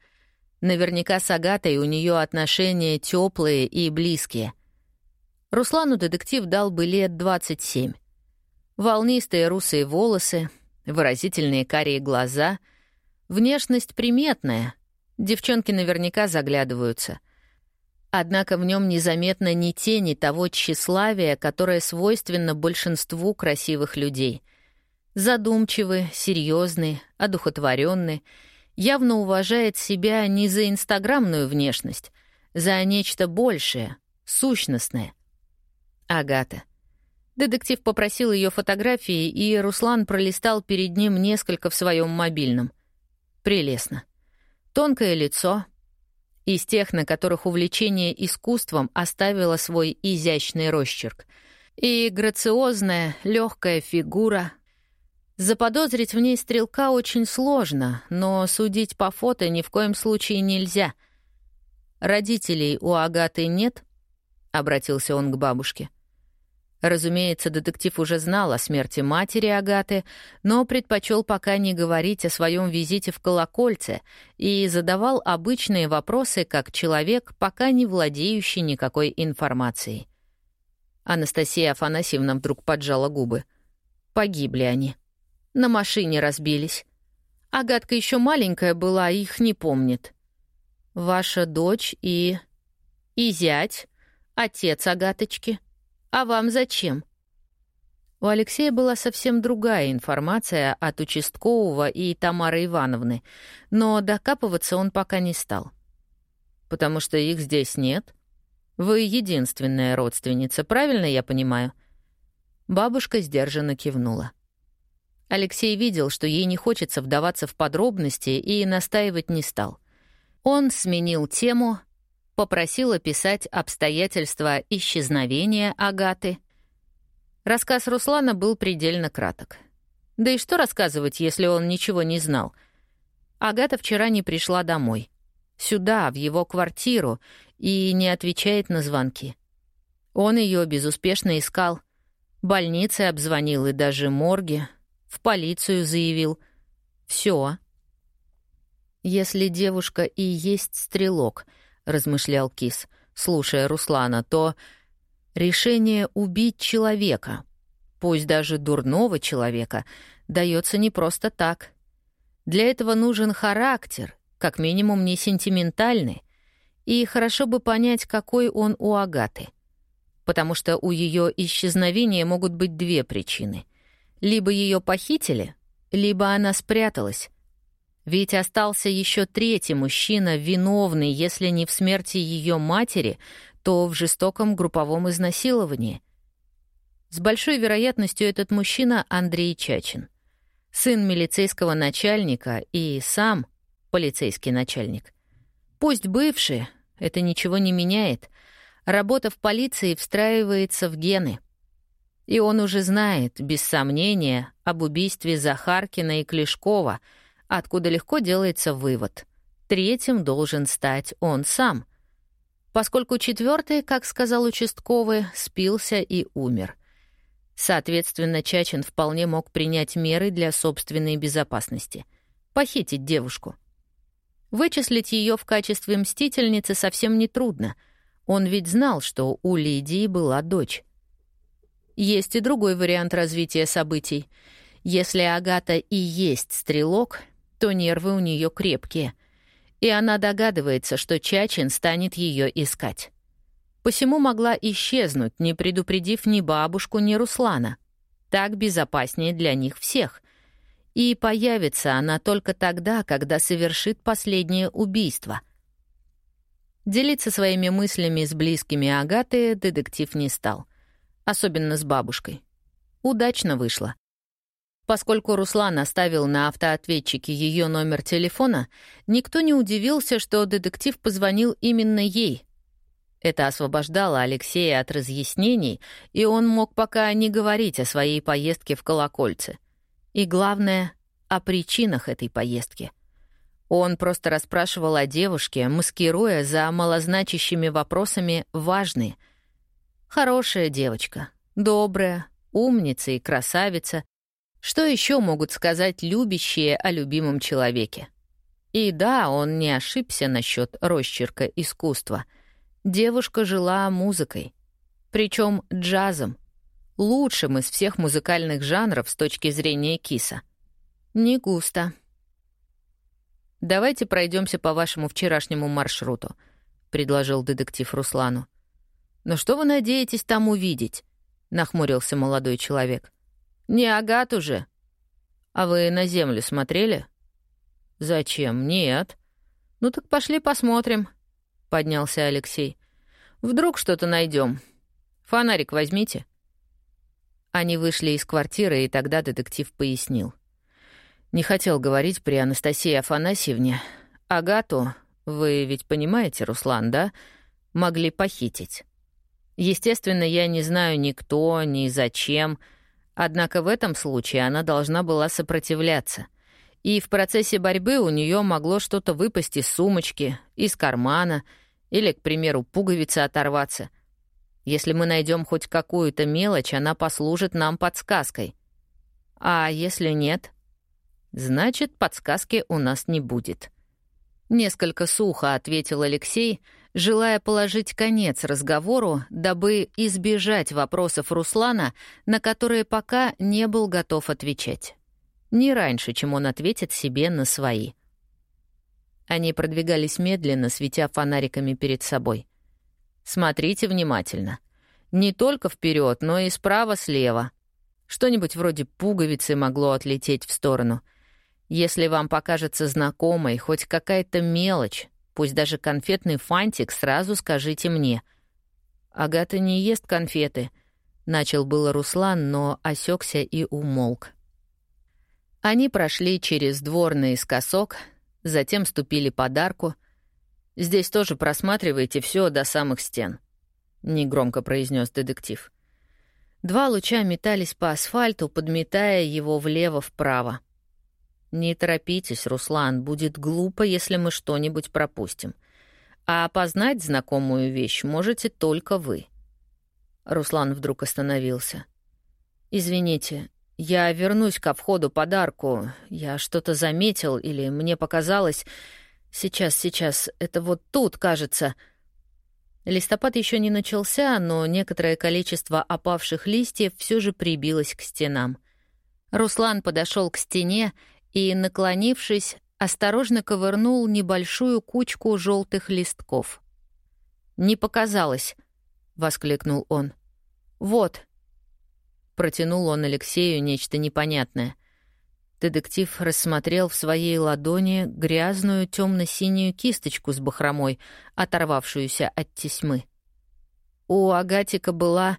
Наверняка с Агатой у нее отношения теплые и близкие. Руслану детектив дал бы лет 27. Волнистые русые волосы, выразительные карие глаза, внешность приметная. Девчонки наверняка заглядываются — Однако в нем незаметно ни тени того тщеславия, которое свойственно большинству красивых людей. Задумчивый, серьезный, одухотворенный, явно уважает себя не за инстаграмную внешность, за нечто большее, сущностное. Агата. Детектив попросил ее фотографии, и Руслан пролистал перед ним несколько в своем мобильном. Прелестно. Тонкое лицо, из тех, на которых увлечение искусством оставило свой изящный росчерк. И грациозная, легкая фигура. Заподозрить в ней стрелка очень сложно, но судить по фото ни в коем случае нельзя. «Родителей у Агаты нет?» — обратился он к бабушке. — Разумеется, детектив уже знал о смерти матери Агаты, но предпочел пока не говорить о своем визите в колокольце и задавал обычные вопросы как человек, пока не владеющий никакой информацией. Анастасия Афанасьевна вдруг поджала губы. Погибли они. На машине разбились. Агатка еще маленькая была, их не помнит. Ваша дочь и... и зять, отец Агаточки — а вам зачем? У Алексея была совсем другая информация от участкового и Тамары Ивановны, но докапываться он пока не стал. Потому что их здесь нет. Вы единственная родственница, правильно я понимаю? Бабушка сдержанно кивнула. Алексей видел, что ей не хочется вдаваться в подробности и настаивать не стал. Он сменил тему, попросил описать обстоятельства исчезновения Агаты. Рассказ Руслана был предельно краток. Да и что рассказывать, если он ничего не знал? Агата вчера не пришла домой. Сюда, в его квартиру, и не отвечает на звонки. Он ее безуспешно искал. Больницы обзвонил и даже морги. В полицию заявил. Все. Если девушка и есть стрелок —— размышлял Кис, слушая Руслана, то решение убить человека, пусть даже дурного человека, дается не просто так. Для этого нужен характер, как минимум не сентиментальный, и хорошо бы понять, какой он у Агаты. Потому что у ее исчезновения могут быть две причины. Либо ее похитили, либо она спряталась, ведь остался еще третий мужчина, виновный, если не в смерти ее матери, то в жестоком групповом изнасиловании. С большой вероятностью этот мужчина Андрей Чачин. Сын милицейского начальника и сам полицейский начальник. Пусть бывший, это ничего не меняет. Работа в полиции встраивается в гены. И он уже знает, без сомнения, об убийстве Захаркина и Клешкова, откуда легко делается вывод. Третьим должен стать он сам. Поскольку четвертый, как сказал участковый, спился и умер. Соответственно, Чачин вполне мог принять меры для собственной безопасности. Похитить девушку. Вычислить ее в качестве мстительницы совсем нетрудно. Он ведь знал, что у Лидии была дочь. Есть и другой вариант развития событий. Если Агата и есть стрелок, то нервы у нее крепкие. И она догадывается, что Чачин станет ее искать. Посему могла исчезнуть, не предупредив ни бабушку, ни Руслана. Так безопаснее для них всех. И появится она только тогда, когда совершит последнее убийство. Делиться своими мыслями с близкими Агаты детектив не стал. Особенно с бабушкой. Удачно вышло. Поскольку Руслан оставил на автоответчике ее номер телефона, никто не удивился, что детектив позвонил именно ей — это освобождало Алексея от разъяснений, и он мог пока не говорить о своей поездке в Колокольце. И главное, о причинах этой поездки. Он просто расспрашивал о девушке, маскируя за малозначащими вопросами важные. Хорошая девочка, добрая, умница и красавица. Что еще могут сказать любящие о любимом человеке? И да, он не ошибся насчет росчерка искусства — Девушка жила музыкой, причем джазом, лучшим из всех музыкальных жанров с точки зрения киса. Не густо. «Давайте пройдемся по вашему вчерашнему маршруту», — предложил детектив Руслану. «Но что вы надеетесь там увидеть?» — нахмурился молодой человек. «Не Агату же!» «А вы на землю смотрели?» «Зачем? Нет». «Ну так пошли посмотрим», — поднялся Алексей. «Вдруг что-то найдем. Фонарик возьмите». Они вышли из квартиры, и тогда детектив пояснил. «Не хотел говорить при Анастасии Афанасьевне. Агату, вы ведь понимаете, Руслан, да? Могли похитить. Естественно, я не знаю ни кто, ни зачем, однако в этом случае она должна была сопротивляться» и в процессе борьбы у нее могло что-то выпасть из сумочки, из кармана — или, к примеру, пуговицы оторваться. Если мы найдем хоть какую-то мелочь, она послужит нам подсказкой. А если нет? Значит, подсказки у нас не будет. Несколько сухо ответил Алексей, желая положить конец разговору, дабы избежать вопросов Руслана, на которые пока не был готов отвечать. Не раньше, чем он ответит себе на свои. Они продвигались медленно, светя фонариками перед собой. «Смотрите внимательно. Не только вперед, но и справа-слева. Что-нибудь вроде пуговицы могло отлететь в сторону. Если вам покажется знакомой хоть какая-то мелочь, пусть даже конфетный фантик, сразу скажите мне. Агата не ест конфеты», — начал было Руслан, но осекся и умолк. Они прошли через двор наискосок, затем ступили под арку. «Здесь тоже просматриваете все до самых стен», — негромко произнес детектив. Два луча метались по асфальту, подметая его влево-вправо. «Не торопитесь, Руслан, будет глупо, если мы что-нибудь пропустим. А опознать знакомую вещь можете только вы». Руслан вдруг остановился. «Извините, я вернусь ко входу подарку. Я что-то заметил или мне показалось... Сейчас, сейчас, это вот тут, кажется. Листопад еще не начался, но некоторое количество опавших листьев все же прибилось к стенам. Руслан подошел к стене и, наклонившись, осторожно ковырнул небольшую кучку желтых листков. «Не показалось», — воскликнул он. «Вот, Протянул он Алексею нечто непонятное. Детектив рассмотрел в своей ладони грязную темно-синюю кисточку с бахромой, оторвавшуюся от тесьмы. У Агатика была...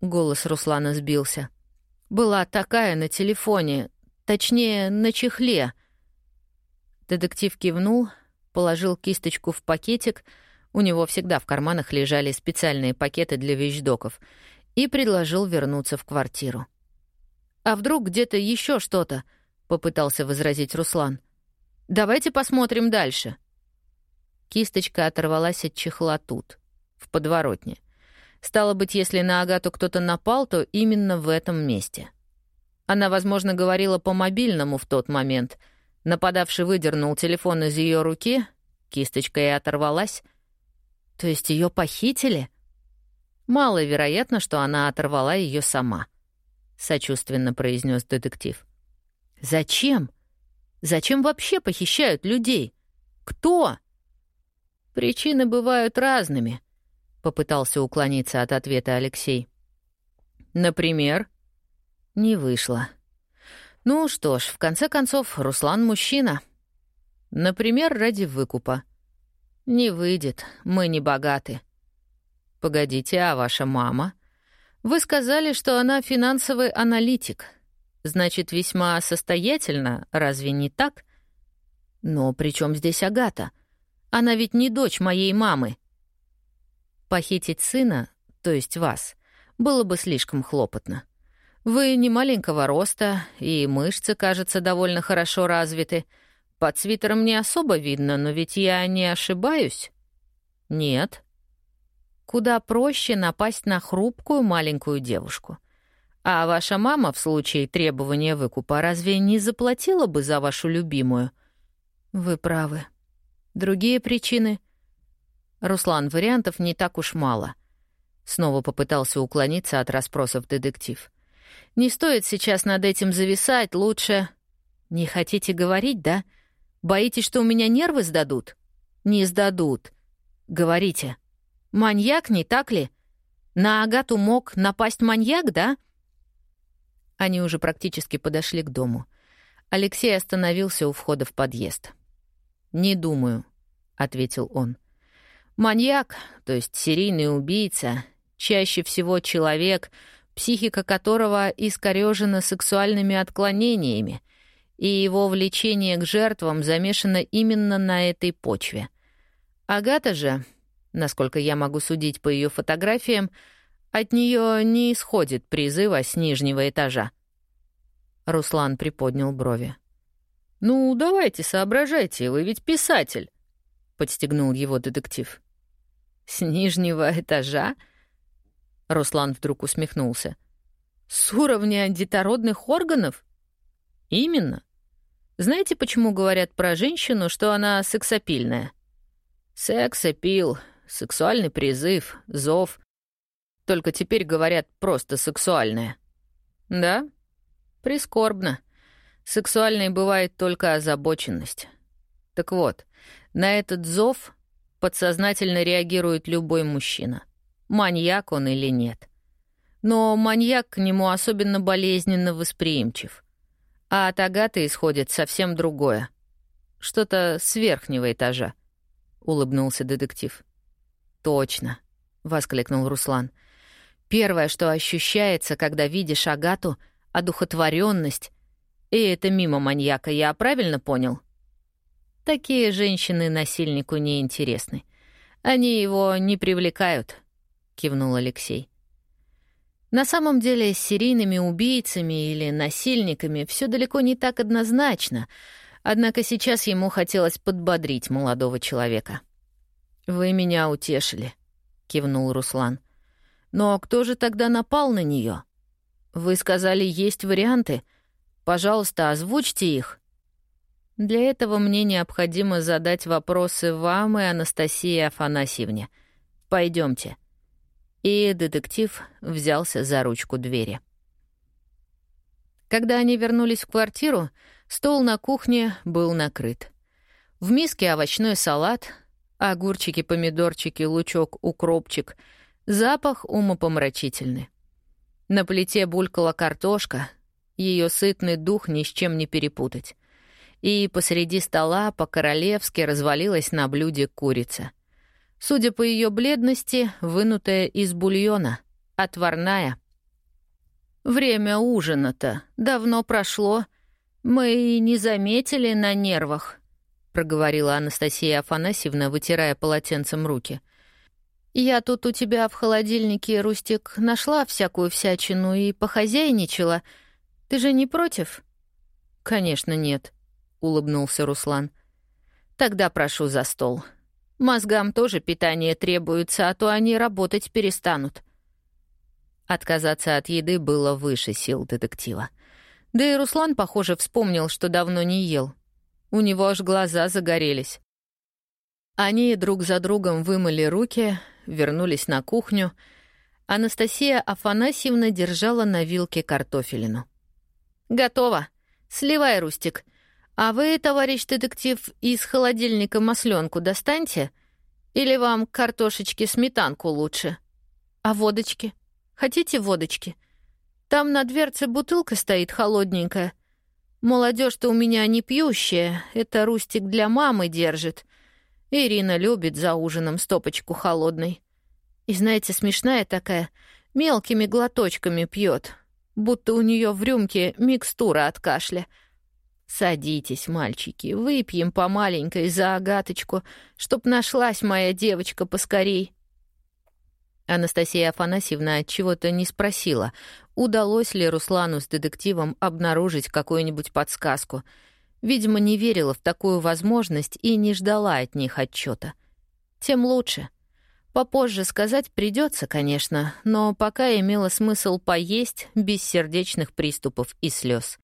Голос Руслана сбился. Была такая на телефоне, точнее, на чехле. Детектив кивнул, положил кисточку в пакетик, у него всегда в карманах лежали специальные пакеты для вещдоков — и предложил вернуться в квартиру. А вдруг где-то еще что-то?» — попытался возразить Руслан. «Давайте посмотрим дальше». Кисточка оторвалась от чехла тут, в подворотне. Стало быть, если на Агату кто-то напал, то именно в этом месте. Она, возможно, говорила по мобильному в тот момент. Нападавший выдернул телефон из ее руки, кисточка и оторвалась. То есть ее похитили? Маловероятно, что она оторвала ее сама, сочувственно произнес детектив. Зачем? Зачем вообще похищают людей? Кто? Причины бывают разными, попытался уклониться от ответа Алексей. Например, не вышло. Ну что ж, в конце концов, Руслан мужчина. Например, ради выкупа. Не выйдет, мы не богаты. Погодите, а ваша мама? Вы сказали, что она финансовый аналитик. Значит, весьма состоятельна, разве не так? Но при чем здесь Агата? Она ведь не дочь моей мамы. Похитить сына, то есть вас, было бы слишком хлопотно. Вы не маленького роста, и мышцы, кажется, довольно хорошо развиты. Под свитером не особо видно, но ведь я не ошибаюсь. Нет. Куда проще напасть на хрупкую маленькую девушку. А ваша мама в случае требования выкупа разве не заплатила бы за вашу любимую? Вы правы. Другие причины? Руслан, вариантов не так уж мало. Снова попытался уклониться от расспросов детектив. Не стоит сейчас над этим зависать, лучше... Не хотите говорить, да? Боитесь, что у меня нервы сдадут? Не сдадут. Говорите. Маньяк, не так ли? На Агату мог напасть маньяк, да? Они уже практически подошли к дому. Алексей остановился у входа в подъезд. «Не думаю», — ответил он. «Маньяк, то есть серийный убийца, чаще всего человек, психика которого искорежена сексуальными отклонениями, и его влечение к жертвам замешано именно на этой почве. Агата же, насколько я могу судить по ее фотографиям, от нее не исходит призыва с нижнего этажа. Руслан приподнял брови. «Ну, давайте, соображайте, вы ведь писатель», — подстегнул его детектив. «С нижнего этажа?» Руслан вдруг усмехнулся. «С уровня детородных органов?» «Именно. Знаете, почему говорят про женщину, что она сексапильная?» «Сексапил, сексуальный призыв, зов. Только теперь говорят просто сексуальная». «Да? Прискорбно. Сексуальной бывает только озабоченность. Так вот, на этот зов подсознательно реагирует любой мужчина — маньяк он или нет. Но маньяк к нему особенно болезненно восприимчив. А от Агаты исходит совсем другое. Что-то с верхнего этажа, — улыбнулся детектив. «Точно», — воскликнул Руслан. «Первое, что ощущается, когда видишь Агату — одухотворенность. И это мимо маньяка, я правильно понял?» Такие женщины насильнику не интересны. Они его не привлекают, — кивнул Алексей. На самом деле с серийными убийцами или насильниками все далеко не так однозначно, однако сейчас ему хотелось подбодрить молодого человека. «Вы меня утешили», — кивнул Руслан. «Но кто же тогда напал на нее? Вы сказали, есть варианты. Пожалуйста, озвучьте их». Для этого мне необходимо задать вопросы вам и Анастасии Афанасьевне. Пойдемте и детектив взялся за ручку двери. Когда они вернулись в квартиру, стол на кухне был накрыт. В миске овощной салат, огурчики, помидорчики, лучок, укропчик. Запах умопомрачительный. На плите булькала картошка, ее сытный дух ни с чем не перепутать. И посреди стола по-королевски развалилась на блюде курица — Судя по ее бледности, вынутая из бульона, отварная. «Время ужина-то давно прошло. Мы и не заметили на нервах», — проговорила Анастасия Афанасьевна, вытирая полотенцем руки. «Я тут у тебя в холодильнике, Рустик, нашла всякую всячину и похозяйничала. Ты же не против?» «Конечно, нет», — улыбнулся Руслан. «Тогда прошу за стол. Мозгам тоже питание требуется, а то они работать перестанут». Отказаться от еды было выше сил детектива. Да и Руслан, похоже, вспомнил, что давно не ел. У него аж глаза загорелись. Они друг за другом вымыли руки, вернулись на кухню. Анастасия Афанасьевна держала на вилке картофелину. «Готово. Сливай, Рустик. А вы, товарищ детектив, из холодильника масленку достаньте? Или вам картошечки сметанку лучше? А водочки? Хотите водочки? Там на дверце бутылка стоит холодненькая. Молодежь-то у меня не пьющая, это Рустик для мамы держит. Ирина любит за ужином стопочку холодной. И знаете, смешная такая, мелкими глоточками пьет, будто у нее в рюмке микстура от кашля. Садитесь, мальчики, выпьем по маленькой за Агаточку, чтоб нашлась моя девочка поскорей. Анастасия Афанасьевна от чего-то не спросила, удалось ли Руслану с детективом обнаружить какую-нибудь подсказку — Видимо, не верила в такую возможность и не ждала от них отчета. Тем лучше. Попозже сказать придется, конечно, но пока имело смысл поесть без сердечных приступов и слез.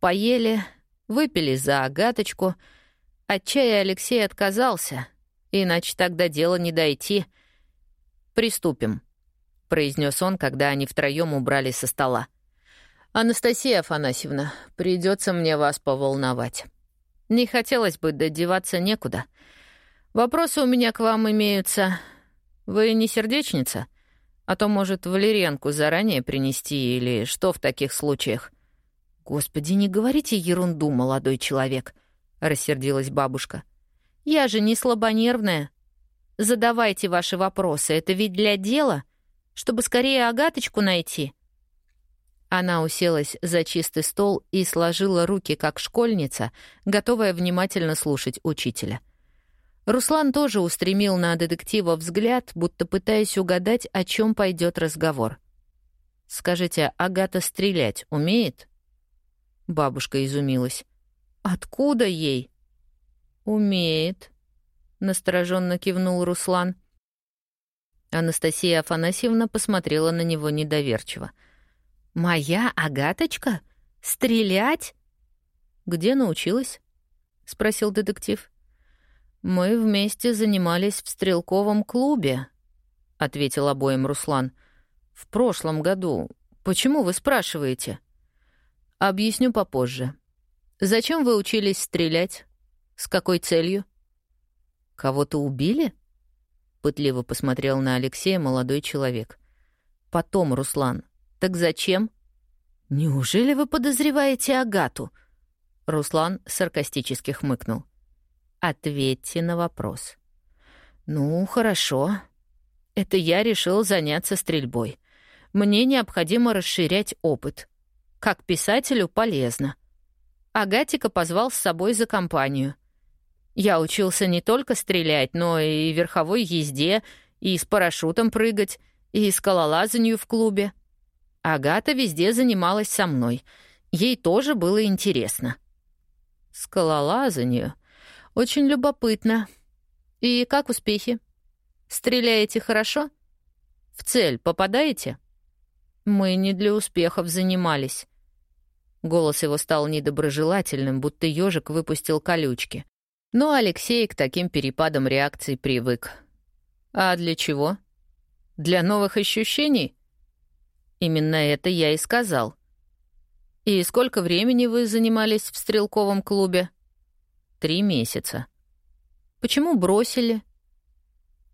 Поели, выпили за агаточку. От чая Алексей отказался, иначе тогда дело не дойти. «Приступим», — произнес он, когда они втроем убрали со стола. «Анастасия Афанасьевна, придется мне вас поволновать. Не хотелось бы додеваться некуда. Вопросы у меня к вам имеются. Вы не сердечница? А то, может, валерьянку заранее принести или что в таких случаях?» «Господи, не говорите ерунду, молодой человек», — рассердилась бабушка. «Я же не слабонервная. Задавайте ваши вопросы, это ведь для дела, чтобы скорее Агаточку найти». Она уселась за чистый стол и сложила руки, как школьница, готовая внимательно слушать учителя. Руслан тоже устремил на детектива взгляд, будто пытаясь угадать, о чем пойдет разговор. «Скажите, Агата стрелять умеет?» Бабушка изумилась. «Откуда ей?» «Умеет», — настороженно кивнул Руслан. Анастасия Афанасьевна посмотрела на него недоверчиво — «Моя Агаточка? Стрелять?» «Где научилась?» — спросил детектив. «Мы вместе занимались в стрелковом клубе», — ответил обоим Руслан. «В прошлом году. Почему вы спрашиваете?» «Объясню попозже. Зачем вы учились стрелять? С какой целью?» «Кого-то убили?» — пытливо посмотрел на Алексея молодой человек. «Потом, Руслан, так зачем? Неужели вы подозреваете Агату? Руслан саркастически хмыкнул. Ответьте на вопрос. Ну, хорошо. Это я решил заняться стрельбой. Мне необходимо расширять опыт. Как писателю полезно. Агатика позвал с собой за компанию. Я учился не только стрелять, но и верховой езде, и с парашютом прыгать, и скалолазанию в клубе. Агата везде занималась со мной. Ей тоже было интересно. Скалолазанию. Очень любопытно. И как успехи? Стреляете хорошо? В цель попадаете? Мы не для успехов занимались. Голос его стал недоброжелательным, будто ежик выпустил колючки. Но Алексей к таким перепадам реакций привык. А для чего? Для новых ощущений? Именно это я и сказал. И сколько времени вы занимались в стрелковом клубе? Три месяца. Почему бросили?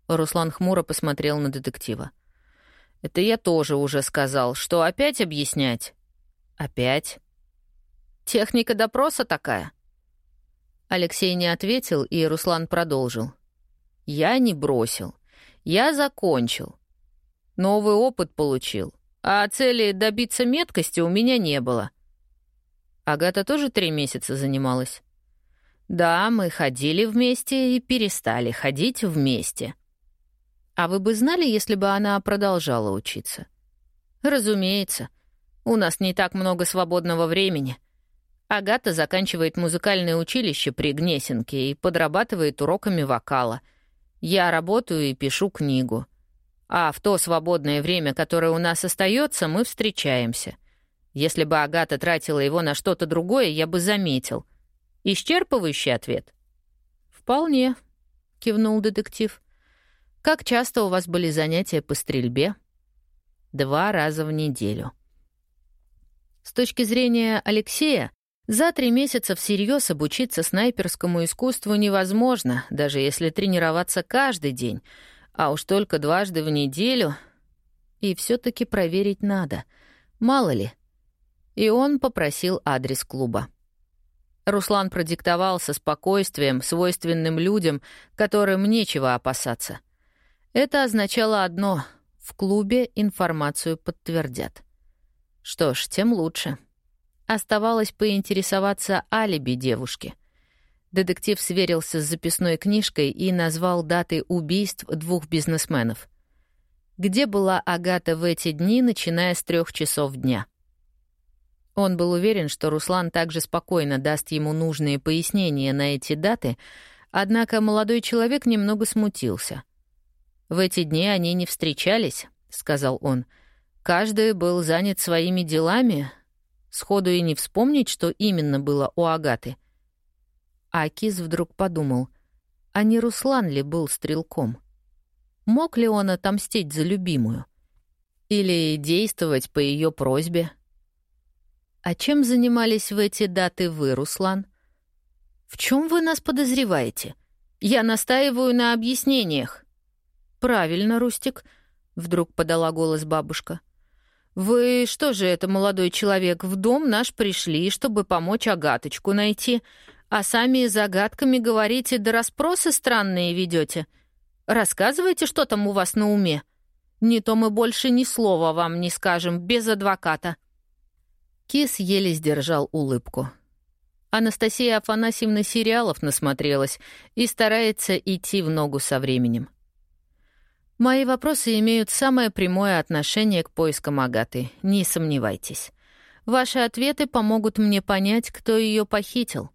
Руслан хмуро посмотрел на детектива. Это я тоже уже сказал. Что опять объяснять? Опять? Техника допроса такая? Алексей не ответил, и Руслан продолжил. Я не бросил. Я закончил. Новый опыт получил а цели добиться меткости у меня не было. Агата тоже три месяца занималась? Да, мы ходили вместе и перестали ходить вместе. А вы бы знали, если бы она продолжала учиться? Разумеется. У нас не так много свободного времени. Агата заканчивает музыкальное училище при Гнесинке и подрабатывает уроками вокала. Я работаю и пишу книгу. А в то свободное время, которое у нас остается, мы встречаемся. Если бы Агата тратила его на что-то другое, я бы заметил. Исчерпывающий ответ? «Вполне», — кивнул детектив. «Как часто у вас были занятия по стрельбе?» «Два раза в неделю». С точки зрения Алексея, за три месяца всерьез обучиться снайперскому искусству невозможно, даже если тренироваться каждый день — а уж только дважды в неделю. И все таки проверить надо. Мало ли. И он попросил адрес клуба. Руслан продиктовал со спокойствием, свойственным людям, которым нечего опасаться. Это означало одно — в клубе информацию подтвердят. Что ж, тем лучше. Оставалось поинтересоваться алиби девушки — Детектив сверился с записной книжкой и назвал даты убийств двух бизнесменов. Где была Агата в эти дни, начиная с трех часов дня? Он был уверен, что Руслан также спокойно даст ему нужные пояснения на эти даты, однако молодой человек немного смутился. «В эти дни они не встречались», — сказал он. «Каждый был занят своими делами. Сходу и не вспомнить, что именно было у Агаты». Акиз вдруг подумал, а не Руслан ли был стрелком? Мог ли он отомстить за любимую? Или действовать по ее просьбе? А чем занимались в эти даты вы, Руслан? В чем вы нас подозреваете? Я настаиваю на объяснениях. Правильно, Рустик, вдруг подала голос бабушка. «Вы что же это, молодой человек, в дом наш пришли, чтобы помочь Агаточку найти, а сами загадками говорите, да расспросы странные ведете. Рассказывайте, что там у вас на уме. Не то мы больше ни слова вам не скажем, без адвоката». Кис еле сдержал улыбку. Анастасия Афанасьевна сериалов насмотрелась и старается идти в ногу со временем. Мои вопросы имеют самое прямое отношение к поискам Агаты, не сомневайтесь. Ваши ответы помогут мне понять, кто ее похитил.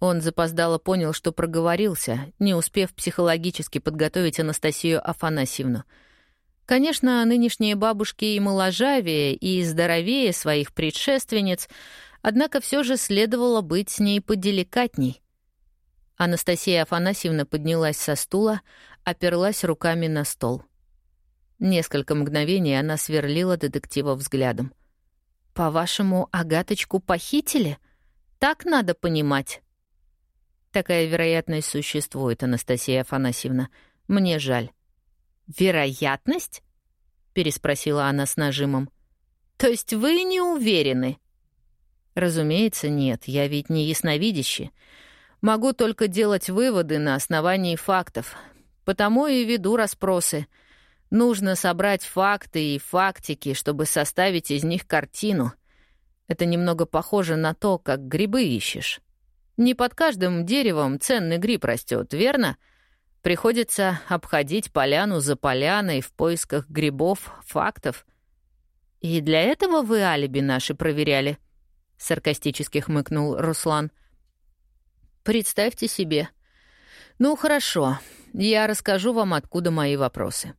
Он запоздало понял, что проговорился, не успев психологически подготовить Анастасию Афанасьевну. Конечно, нынешние бабушки и моложавее, и здоровее своих предшественниц, однако все же следовало быть с ней поделикатней. Анастасия Афанасьевна поднялась со стула, оперлась руками на стол. Несколько мгновений она сверлила детектива взглядом. «По-вашему, Агаточку похитили? Так надо понимать?» Такая вероятность существует, Анастасия Афанасьевна. Мне жаль. «Вероятность?» — переспросила она с нажимом. «То есть вы не уверены?» «Разумеется, нет. Я ведь не ясновидящий. Могу только делать выводы на основании фактов. Потому и веду расспросы. Нужно собрать факты и фактики, чтобы составить из них картину. Это немного похоже на то, как грибы ищешь. Не под каждым деревом ценный гриб растет, верно? Приходится обходить поляну за поляной в поисках грибов, фактов. И для этого вы алиби наши проверяли? Саркастически хмыкнул Руслан. Представьте себе. Ну, хорошо. Я расскажу вам, откуда мои вопросы.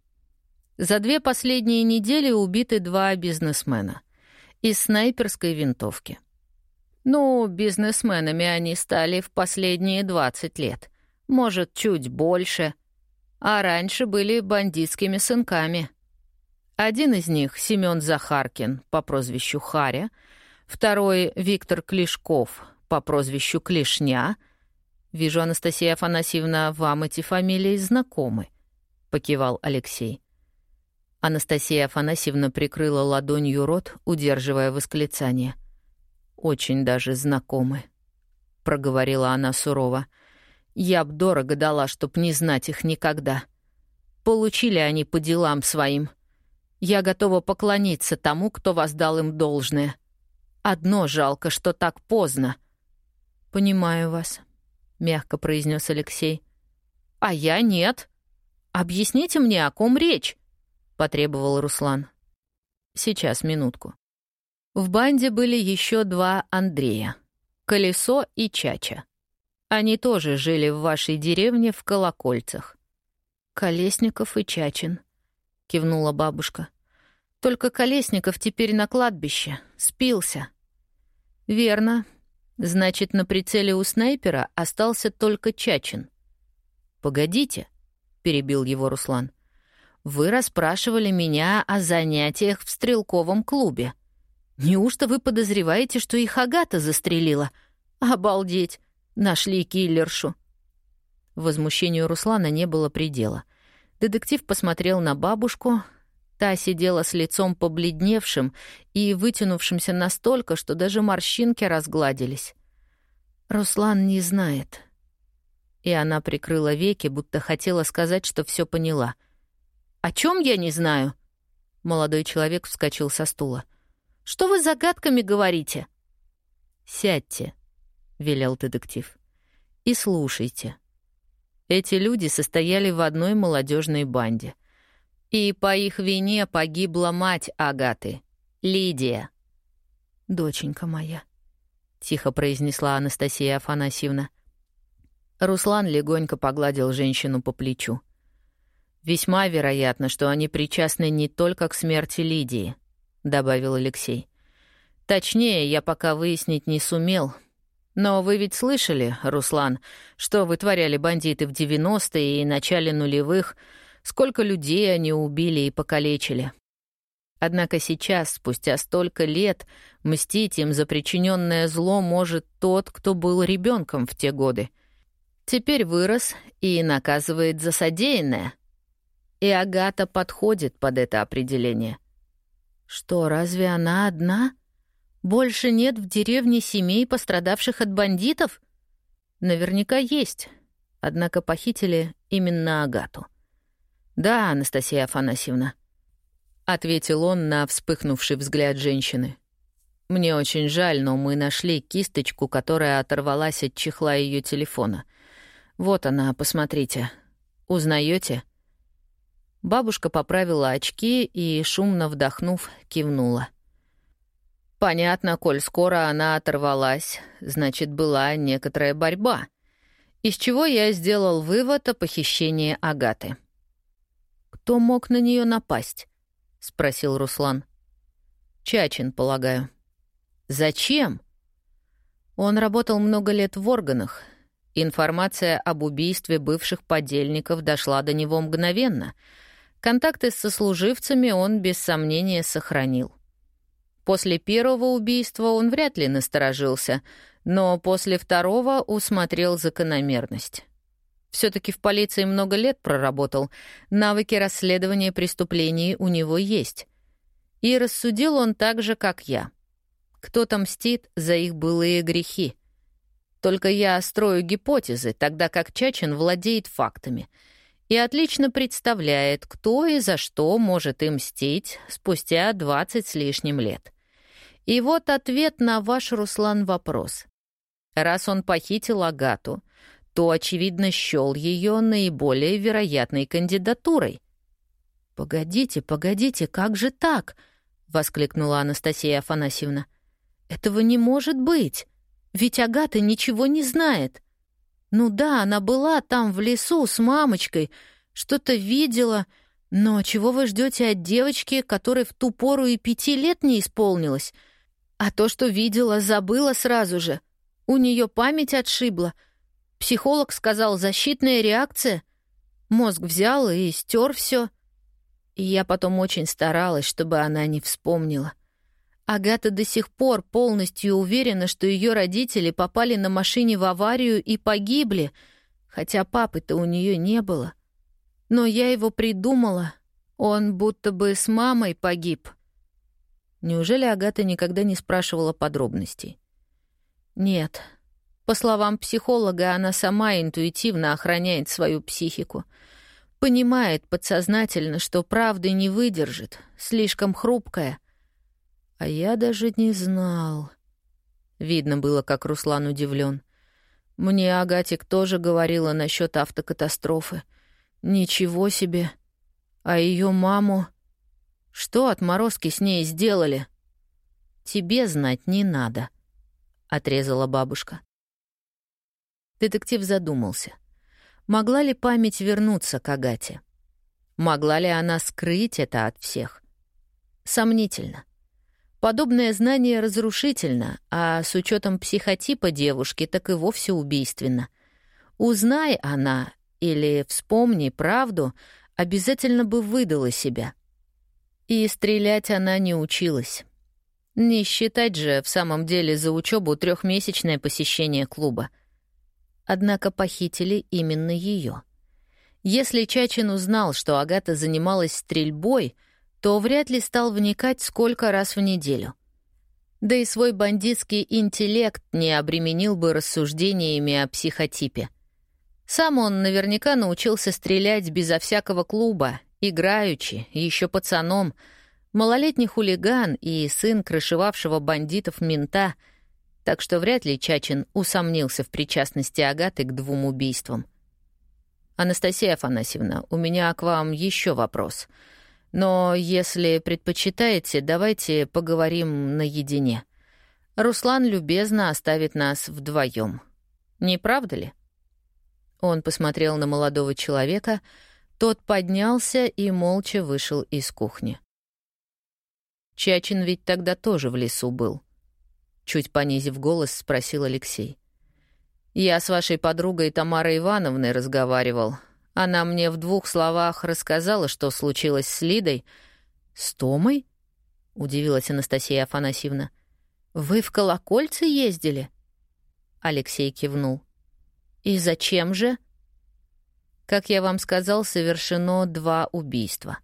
За две последние недели убиты два бизнесмена из снайперской винтовки. Ну, бизнесменами они стали в последние 20 лет. Может, чуть больше. А раньше были бандитскими сынками. Один из них — Семён Захаркин по прозвищу Харя, второй — Виктор Клишков по прозвищу Клешня. Вижу, Анастасия Афанасьевна, вам эти фамилии знакомы, — покивал Алексей. Анастасия Афанасьевна прикрыла ладонью рот, удерживая восклицание — очень даже знакомы», — проговорила она сурово. «Я б дорого дала, чтоб не знать их никогда. Получили они по делам своим. Я готова поклониться тому, кто воздал им должное. Одно жалко, что так поздно». «Понимаю вас», — мягко произнес Алексей. «А я нет. Объясните мне, о ком речь?» — потребовал Руслан. «Сейчас, минутку». В банде были еще два Андрея — Колесо и Чача. Они тоже жили в вашей деревне в Колокольцах. «Колесников и Чачин», — кивнула бабушка. «Только Колесников теперь на кладбище, спился». «Верно. Значит, на прицеле у снайпера остался только Чачин». «Погодите», — перебил его Руслан. «Вы расспрашивали меня о занятиях в стрелковом клубе. Неужто вы подозреваете, что их Агата застрелила? Обалдеть! Нашли киллершу!» Возмущению Руслана не было предела. Детектив посмотрел на бабушку. Та сидела с лицом побледневшим и вытянувшимся настолько, что даже морщинки разгладились. «Руслан не знает». И она прикрыла веки, будто хотела сказать, что все поняла. «О чем я не знаю?» Молодой человек вскочил со стула. «Что вы загадками говорите?» «Сядьте», — велел детектив, — «и слушайте». Эти люди состояли в одной молодежной банде. И по их вине погибла мать Агаты, Лидия. «Доченька моя», — тихо произнесла Анастасия Афанасьевна. Руслан легонько погладил женщину по плечу. «Весьма вероятно, что они причастны не только к смерти Лидии», — добавил Алексей. «Точнее, я пока выяснить не сумел, но вы ведь слышали, Руслан, что вытворяли бандиты в 90-е и начале нулевых, сколько людей они убили и покалечили. Однако сейчас, спустя столько лет, мстить им за причиненное зло может тот, кто был ребенком в те годы. Теперь вырос и наказывает за содеянное. И Агата подходит под это определение. Что, разве она одна? — больше нет в деревне семей, пострадавших от бандитов? Наверняка есть. Однако похитили именно Агату. Да, Анастасия Афанасьевна. Ответил он на вспыхнувший взгляд женщины. Мне очень жаль, но мы нашли кисточку, которая оторвалась от чехла ее телефона. Вот она, посмотрите. Узнаете? Бабушка поправила очки и, шумно вдохнув, кивнула. Понятно, коль скоро она оторвалась, значит, была некоторая борьба. Из чего я сделал вывод о похищении Агаты. «Кто мог на нее напасть?» — спросил Руслан. «Чачин, полагаю». «Зачем?» Он работал много лет в органах. Информация об убийстве бывших подельников дошла до него мгновенно. Контакты с сослуживцами он без сомнения сохранил. После первого убийства он вряд ли насторожился, но после второго усмотрел закономерность. Все таки в полиции много лет проработал, навыки расследования преступлений у него есть. И рассудил он так же, как я. Кто-то мстит за их былые грехи. Только я строю гипотезы, тогда как Чачин владеет фактами и отлично представляет, кто и за что может им мстить спустя 20 с лишним лет. И вот ответ на ваш, Руслан, вопрос. Раз он похитил Агату, то, очевидно, счел ее наиболее вероятной кандидатурой. «Погодите, погодите, как же так?» — воскликнула Анастасия Афанасьевна. «Этого не может быть, ведь Агата ничего не знает. Ну да, она была там в лесу с мамочкой, что-то видела, но чего вы ждете от девочки, которой в ту пору и пяти лет не исполнилось?» А то, что видела, забыла сразу же. У нее память отшибла. Психолог сказал «защитная реакция». Мозг взял и стер все. И я потом очень старалась, чтобы она не вспомнила. Агата до сих пор полностью уверена, что ее родители попали на машине в аварию и погибли, хотя папы-то у нее не было. Но я его придумала. Он будто бы с мамой погиб. Неужели Агата никогда не спрашивала подробностей? Нет. По словам психолога, она сама интуитивно охраняет свою психику. Понимает подсознательно, что правды не выдержит, слишком хрупкая. А я даже не знал. Видно было, как Руслан удивлен. Мне Агатик тоже говорила насчет автокатастрофы. Ничего себе. А ее маму... Что отморозки с ней сделали? тебе знать не надо», — отрезала бабушка. Детектив задумался. Могла ли память вернуться к Агате? Могла ли она скрыть это от всех? Сомнительно. Подобное знание разрушительно, а с учетом психотипа девушки так и вовсе убийственно. Узнай она или вспомни правду, обязательно бы выдала себя. И стрелять она не училась. Не считать же в самом деле за учебу трехмесячное посещение клуба. Однако похитили именно ее. Если Чачин узнал, что Агата занималась стрельбой, то вряд ли стал вникать сколько раз в неделю. Да и свой бандитский интеллект не обременил бы рассуждениями о психотипе. Сам он наверняка научился стрелять безо всякого клуба, играючи, еще пацаном, малолетний хулиган и сын крышевавшего бандитов мента, так что вряд ли Чачин усомнился в причастности Агаты к двум убийствам. «Анастасия Афанасьевна, у меня к вам еще вопрос. Но если предпочитаете, давайте поговорим наедине. Руслан любезно оставит нас вдвоем. Не правда ли?» Он посмотрел на молодого человека, тот поднялся и молча вышел из кухни. Чачин ведь тогда тоже в лесу был. Чуть понизив голос, спросил Алексей. «Я с вашей подругой Тамарой Ивановной разговаривал. Она мне в двух словах рассказала, что случилось с Лидой. С Томой?» — удивилась Анастасия Афанасьевна. «Вы в колокольце ездили?» Алексей кивнул. «И зачем же?» «Как я вам сказал, совершено два убийства».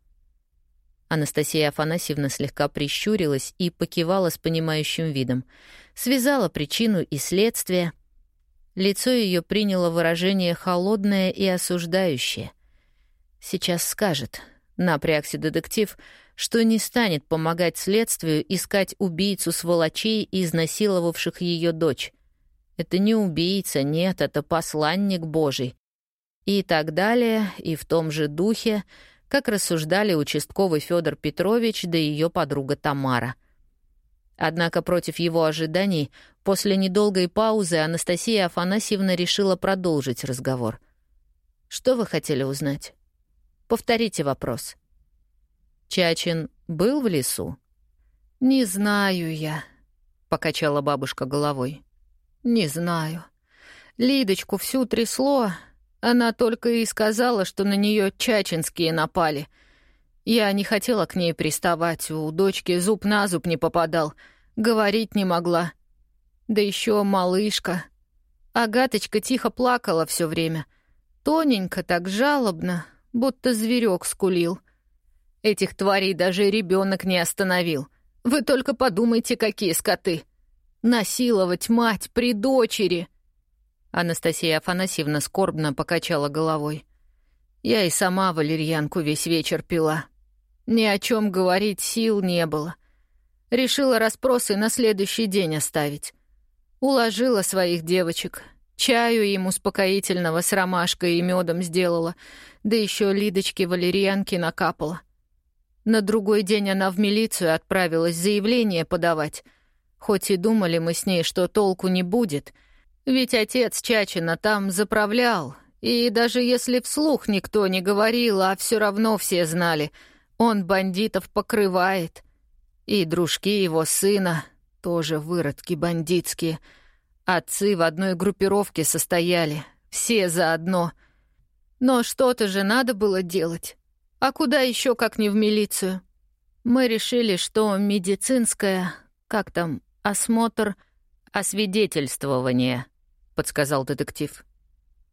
Анастасия Афанасьевна слегка прищурилась и покивала с понимающим видом. Связала причину и следствие. Лицо ее приняло выражение холодное и осуждающее. Сейчас скажет, напрягся детектив, что не станет помогать следствию искать убийцу сволочей, изнасиловавших ее дочь. Это не убийца, нет, это посланник Божий. И так далее, и в том же духе, как рассуждали участковый Федор Петрович да ее подруга Тамара. Однако против его ожиданий, после недолгой паузы Анастасия Афанасьевна решила продолжить разговор. «Что вы хотели узнать? Повторите вопрос». «Чачин был в лесу?» «Не знаю я», — покачала бабушка головой. «Не знаю. Лидочку всю трясло, она только и сказала, что на нее чачинские напали. Я не хотела к ней приставать, у дочки зуб на зуб не попадал, говорить не могла. Да еще малышка. Агаточка тихо плакала все время. Тоненько, так жалобно, будто зверек скулил. Этих тварей даже ребенок не остановил. Вы только подумайте, какие скоты. Насиловать мать при дочери — Анастасия Афанасьевна скорбно покачала головой. Я и сама валерьянку весь вечер пила. Ни о чем говорить сил не было. Решила расспросы на следующий день оставить. Уложила своих девочек. Чаю им успокоительного с ромашкой и медом сделала, да еще Лидочке валерьянки накапала. На другой день она в милицию отправилась заявление подавать. Хоть и думали мы с ней, что толку не будет — ведь отец Чачина там заправлял, и даже если вслух никто не говорил, а все равно все знали, он бандитов покрывает. И дружки его сына, тоже выродки бандитские. Отцы в одной группировке состояли, все заодно. Но что-то же надо было делать. А куда еще, как не в милицию? Мы решили, что медицинское, как там, осмотр, освидетельствование — подсказал детектив.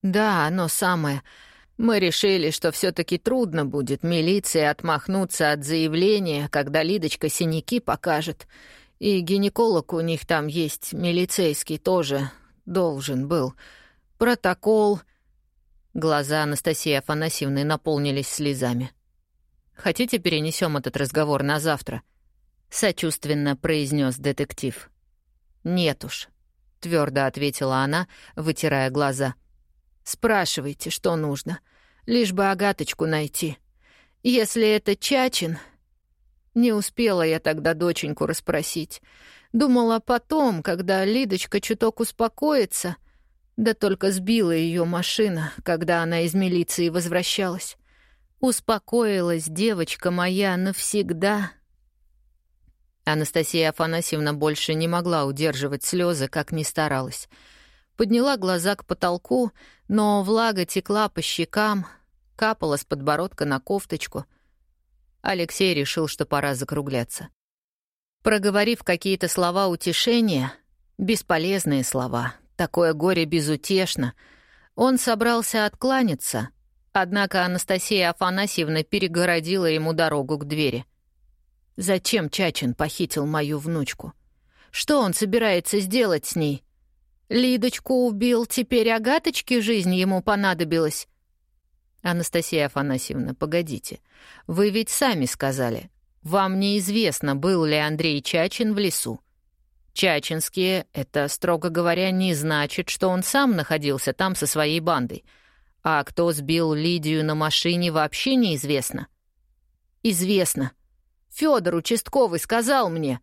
«Да, оно самое. Мы решили, что все таки трудно будет милиции отмахнуться от заявления, когда Лидочка синяки покажет. И гинеколог у них там есть, милицейский тоже должен был. Протокол...» Глаза Анастасии Афанасьевны наполнились слезами. «Хотите, перенесем этот разговор на завтра?» — сочувственно произнес детектив. «Нет уж, — твердо ответила она, вытирая глаза. «Спрашивайте, что нужно. Лишь бы Агаточку найти. Если это Чачин...» Не успела я тогда доченьку расспросить. Думала потом, когда Лидочка чуток успокоится, да только сбила ее машина, когда она из милиции возвращалась. Успокоилась девочка моя навсегда. Анастасия Афанасьевна больше не могла удерживать слезы, как ни старалась. Подняла глаза к потолку, но влага текла по щекам, капала с подбородка на кофточку. Алексей решил, что пора закругляться. Проговорив какие-то слова утешения, бесполезные слова, такое горе безутешно, он собрался откланяться, однако Анастасия Афанасьевна перегородила ему дорогу к двери. «Зачем Чачин похитил мою внучку? Что он собирается сделать с ней? Лидочку убил, теперь Агаточке жизнь ему понадобилась?» «Анастасия Афанасьевна, погодите. Вы ведь сами сказали, вам неизвестно, был ли Андрей Чачин в лесу. Чачинские — это, строго говоря, не значит, что он сам находился там со своей бандой. А кто сбил Лидию на машине, вообще неизвестно. Известно. Федор участковый сказал мне.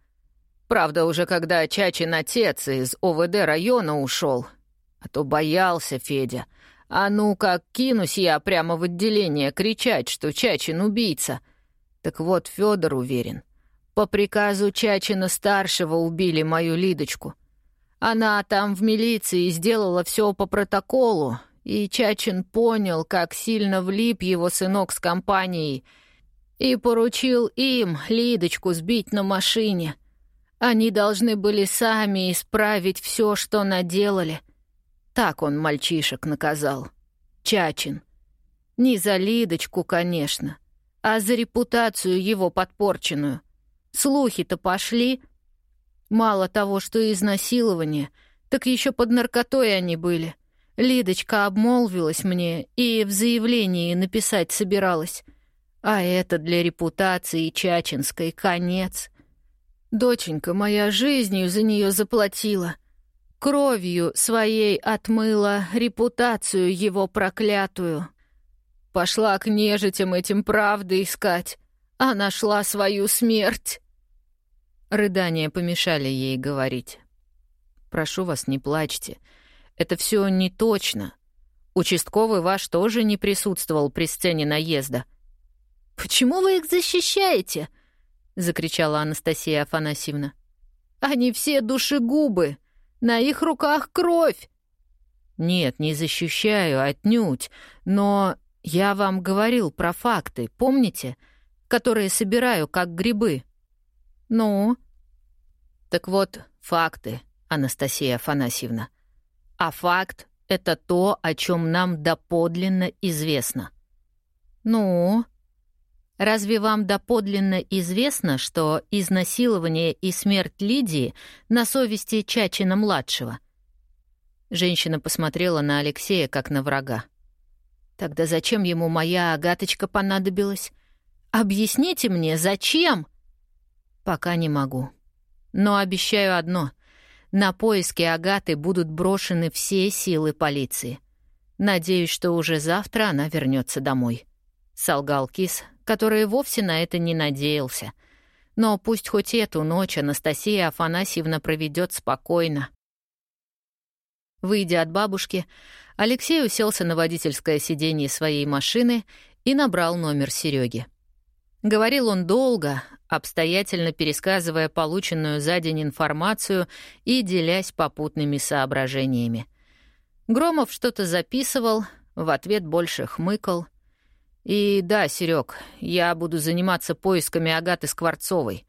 Правда, уже когда Чачин отец из ОВД района ушел. А то боялся Федя. А ну как кинусь я прямо в отделение кричать, что Чачин убийца — так вот, Федор уверен. По приказу Чачина-старшего убили мою Лидочку. Она там в милиции сделала все по протоколу, и Чачин понял, как сильно влип его сынок с компанией, и поручил им Лидочку сбить на машине. Они должны были сами исправить все, что наделали. Так он мальчишек наказал. Чачин. Не за Лидочку, конечно, а за репутацию его подпорченную. Слухи-то пошли. Мало того, что изнасилование, так еще под наркотой они были. Лидочка обмолвилась мне и в заявлении написать собиралась. А это для репутации Чачинской конец. Доченька моя жизнью за нее заплатила. Кровью своей отмыла репутацию его проклятую. Пошла к нежитям этим правды искать, а нашла свою смерть. Рыдания помешали ей говорить. «Прошу вас, не плачьте. Это все не точно. Участковый ваш тоже не присутствовал при сцене наезда». «Почему вы их защищаете?» — закричала Анастасия Афанасьевна. «Они все душегубы. На их руках кровь». «Нет, не защищаю, отнюдь. Но я вам говорил про факты, помните? Которые собираю как грибы. Ну? Так вот, факты, Анастасия Афанасьевна. А факт — это то, о чем нам доподлинно известно. Ну? Разве вам доподлинно известно, что изнасилование и смерть Лидии на совести Чачина-младшего? Женщина посмотрела на Алексея как на врага. Тогда зачем ему моя Агаточка понадобилась? Объясните мне, зачем? Пока не могу. Но обещаю одно. На поиски Агаты будут брошены все силы полиции. Надеюсь, что уже завтра она вернется домой. Солгал Кис, который вовсе на это не надеялся. Но пусть хоть эту ночь Анастасия Афанасьевна проведет спокойно. Выйдя от бабушки, Алексей уселся на водительское сиденье своей машины и набрал номер Сереги. Говорил он долго, обстоятельно пересказывая полученную за день информацию и делясь попутными соображениями. Громов что-то записывал, в ответ больше хмыкал. «И да, Серег, я буду заниматься поисками Агаты Скворцовой.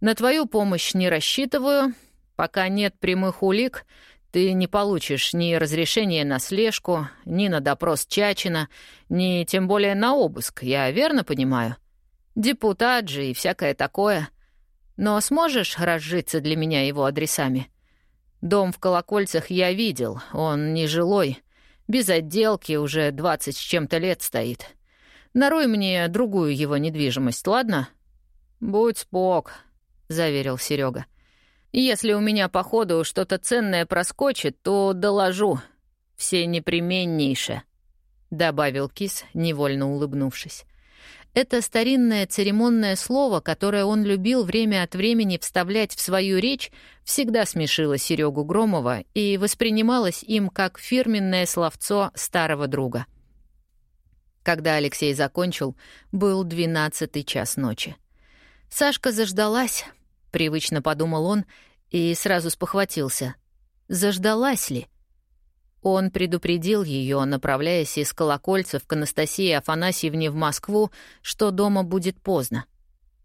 На твою помощь не рассчитываю. Пока нет прямых улик — ты не получишь ни разрешения на слежку, ни на допрос Чачина, ни тем более на обыск, я верно понимаю? Депутат же и всякое такое. Но сможешь разжиться для меня его адресами? Дом в Колокольцах я видел, он нежилой, без отделки уже двадцать с чем-то лет стоит. Наруй мне другую его недвижимость, ладно? Будь спок, — заверил Серега. Если у меня по ходу что-то ценное проскочит, то доложу. Все непременнейше», — добавил кис, невольно улыбнувшись. Это старинное церемонное слово, которое он любил время от времени вставлять в свою речь, всегда смешило Серегу Громова и воспринималось им как фирменное словцо старого друга. Когда Алексей закончил, был двенадцатый час ночи. Сашка заждалась, привычно подумал он, и сразу спохватился. Заждалась ли? Он предупредил ее, направляясь из колокольцев к Анастасии Афанасьевне в Москву, что дома будет поздно.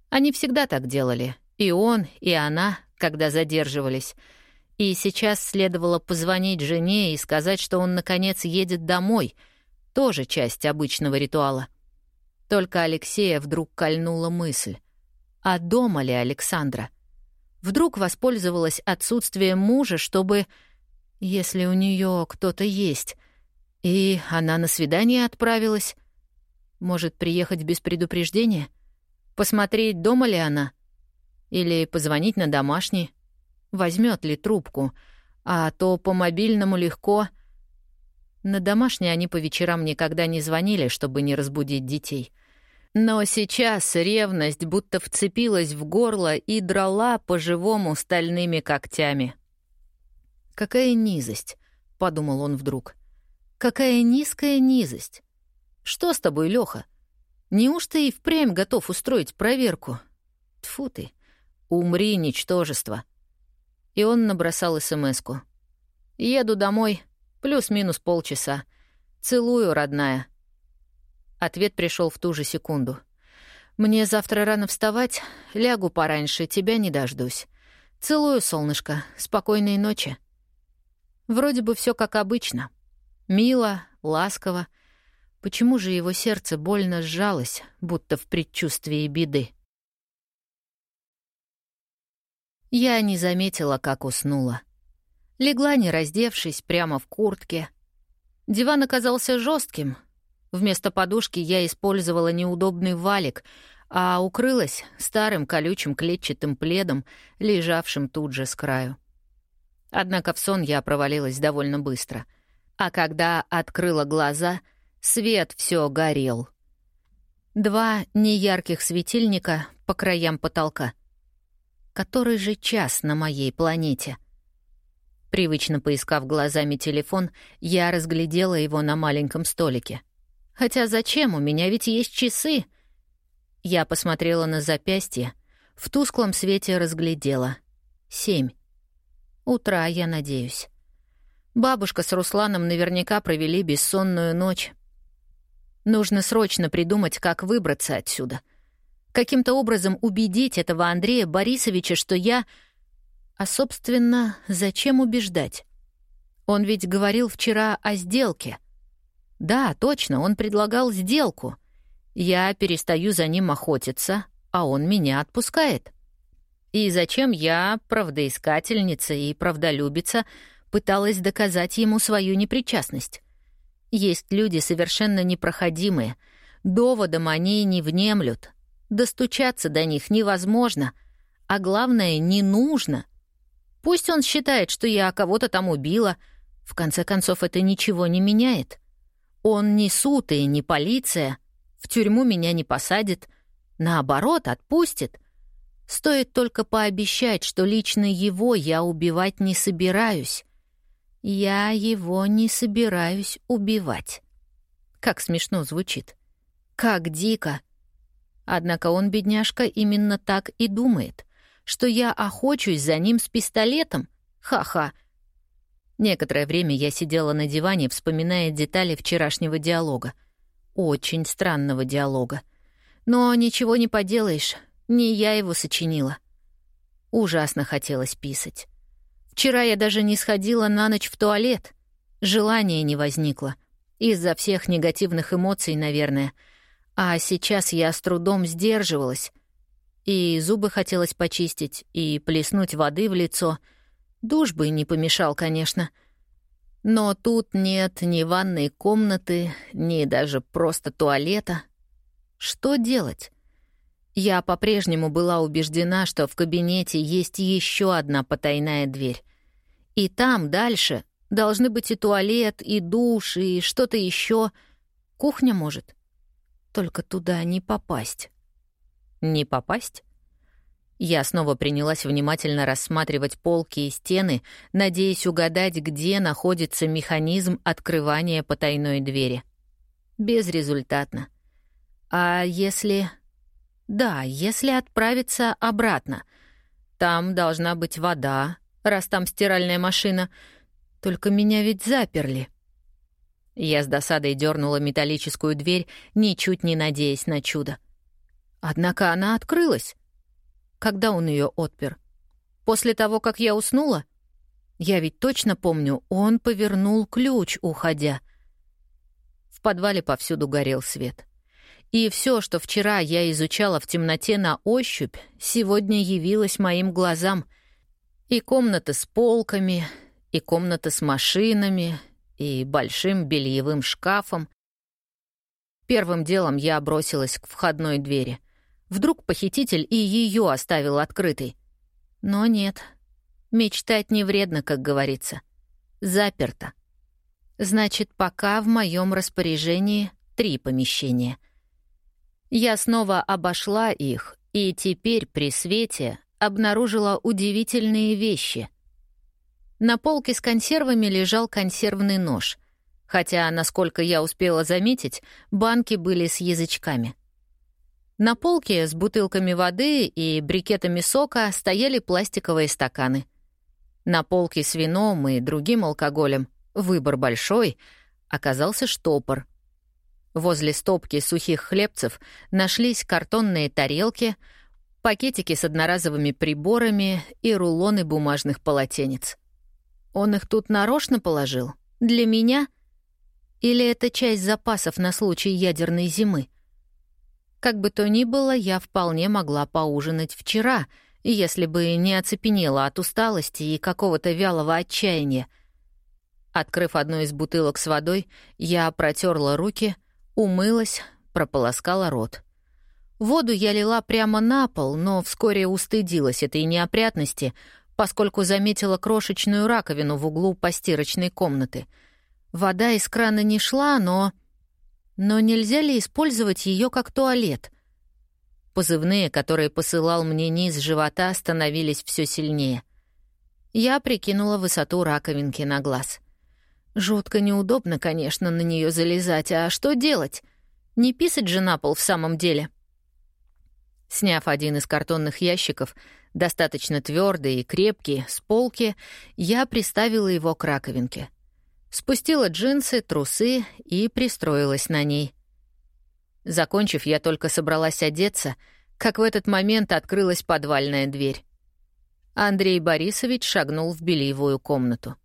Они всегда так делали, и он, и она, когда задерживались. И сейчас следовало позвонить жене и сказать, что он, наконец, едет домой. Тоже часть обычного ритуала. Только Алексея вдруг кольнула мысль. А дома ли Александра? Вдруг воспользовалась отсутствием мужа, чтобы если у нее кто-то есть, и она на свидание отправилась, может приехать без предупреждения? Посмотреть, дома ли она? Или позвонить на домашний? Возьмет ли трубку? А то по мобильному легко. На домашний они по вечерам никогда не звонили, чтобы не разбудить детей. Но сейчас ревность будто вцепилась в горло и драла по-живому стальными когтями. «Какая низость!» — подумал он вдруг. «Какая низкая низость! Что с тобой, Лёха? Неужто и впрямь готов устроить проверку? Тфу ты! Умри, ничтожество!» И он набросал СМСку. «Еду домой, плюс-минус полчаса. Целую, родная». Ответ пришел в ту же секунду. «Мне завтра рано вставать, лягу пораньше, тебя не дождусь. Целую, солнышко, спокойной ночи». Вроде бы все как обычно. Мило, ласково. Почему же его сердце больно сжалось, будто в предчувствии беды? Я не заметила, как уснула. Легла, не раздевшись, прямо в куртке. Диван оказался жестким. Вместо подушки я использовала неудобный валик, а укрылась старым колючим клетчатым пледом, лежавшим тут же с краю. Однако в сон я провалилась довольно быстро. А когда открыла глаза, свет все горел. Два неярких светильника по краям потолка. Который же час на моей планете? Привычно поискав глазами телефон, я разглядела его на маленьком столике. Хотя зачем? У меня ведь есть часы. Я посмотрела на запястье, в тусклом свете разглядела. Семь. Утра, я надеюсь. Бабушка с Русланом наверняка провели бессонную ночь. Нужно срочно придумать, как выбраться отсюда. Каким-то образом убедить этого Андрея Борисовича, что я... А, собственно, зачем убеждать? Он ведь говорил вчера о сделке. Да, точно, он предлагал сделку. Я перестаю за ним охотиться, а он меня отпускает. И зачем я, правдоискательница и правдолюбица, пыталась доказать ему свою непричастность? Есть люди совершенно непроходимые, доводом они не внемлют, достучаться до них невозможно, а главное, не нужно. Пусть он считает, что я кого-то там убила, в конце концов, это ничего не меняет. Он не суд и не полиция, в тюрьму меня не посадит, наоборот, отпустит — Стоит только пообещать, что лично его я убивать не собираюсь. Я его не собираюсь убивать. Как смешно звучит. Как дико. Однако он, бедняжка, именно так и думает, что я охочусь за ним с пистолетом. Ха-ха. Некоторое время я сидела на диване, вспоминая детали вчерашнего диалога. Очень странного диалога. Но ничего не поделаешь, не я его сочинила. Ужасно хотелось писать. Вчера я даже не сходила на ночь в туалет. Желания не возникло. Из-за всех негативных эмоций, наверное. А сейчас я с трудом сдерживалась. И зубы хотелось почистить, и плеснуть воды в лицо. Душ бы не помешал, конечно. Но тут нет ни ванной комнаты, ни даже просто туалета. Что делать? Я по-прежнему была убеждена, что в кабинете есть еще одна потайная дверь. И там, дальше, должны быть и туалет, и душ, и что-то еще. Кухня, может. Только туда не попасть. Не попасть? Я снова принялась внимательно рассматривать полки и стены, надеясь угадать, где находится механизм открывания потайной двери. Безрезультатно. А если... Да, если отправиться обратно. Там должна быть вода, раз там стиральная машина. Только меня ведь заперли. Я с досадой дернула металлическую дверь, ничуть не надеясь на чудо. Однако она открылась. Когда он ее отпер? После того, как я уснула? Я ведь точно помню, он повернул ключ, уходя. В подвале повсюду горел свет. И все, что вчера я изучала в темноте на ощупь, сегодня явилось моим глазам. И комната с полками, и комната с машинами, и большим бельевым шкафом. Первым делом я бросилась к входной двери — Вдруг похититель и ее оставил открытой. Но нет. Мечтать не вредно, как говорится. Заперто. Значит, пока в моем распоряжении три помещения. Я снова обошла их, и теперь при свете обнаружила удивительные вещи. На полке с консервами лежал консервный нож, хотя, насколько я успела заметить, банки были с язычками. На полке с бутылками воды и брикетами сока стояли пластиковые стаканы. На полке с вином и другим алкоголем, выбор большой, оказался штопор. Возле стопки сухих хлебцев нашлись картонные тарелки, пакетики с одноразовыми приборами и рулоны бумажных полотенец. Он их тут нарочно положил? Для меня? Или это часть запасов на случай ядерной зимы? Как бы то ни было, я вполне могла поужинать вчера, если бы не оцепенела от усталости и какого-то вялого отчаяния. Открыв одну из бутылок с водой, я протерла руки, умылась, прополоскала рот. Воду я лила прямо на пол, но вскоре устыдилась этой неопрятности, поскольку заметила крошечную раковину в углу постирочной комнаты. Вода из крана не шла, но но нельзя ли использовать ее как туалет? Позывные, которые посылал мне низ живота, становились все сильнее. Я прикинула высоту раковинки на глаз. Жутко неудобно, конечно, на нее залезать, а что делать? Не писать же на пол в самом деле. Сняв один из картонных ящиков, достаточно твердый и крепкий, с полки, я приставила его к раковинке — Спустила джинсы, трусы и пристроилась на ней. Закончив, я только собралась одеться, как в этот момент открылась подвальная дверь. Андрей Борисович шагнул в бельевую комнату.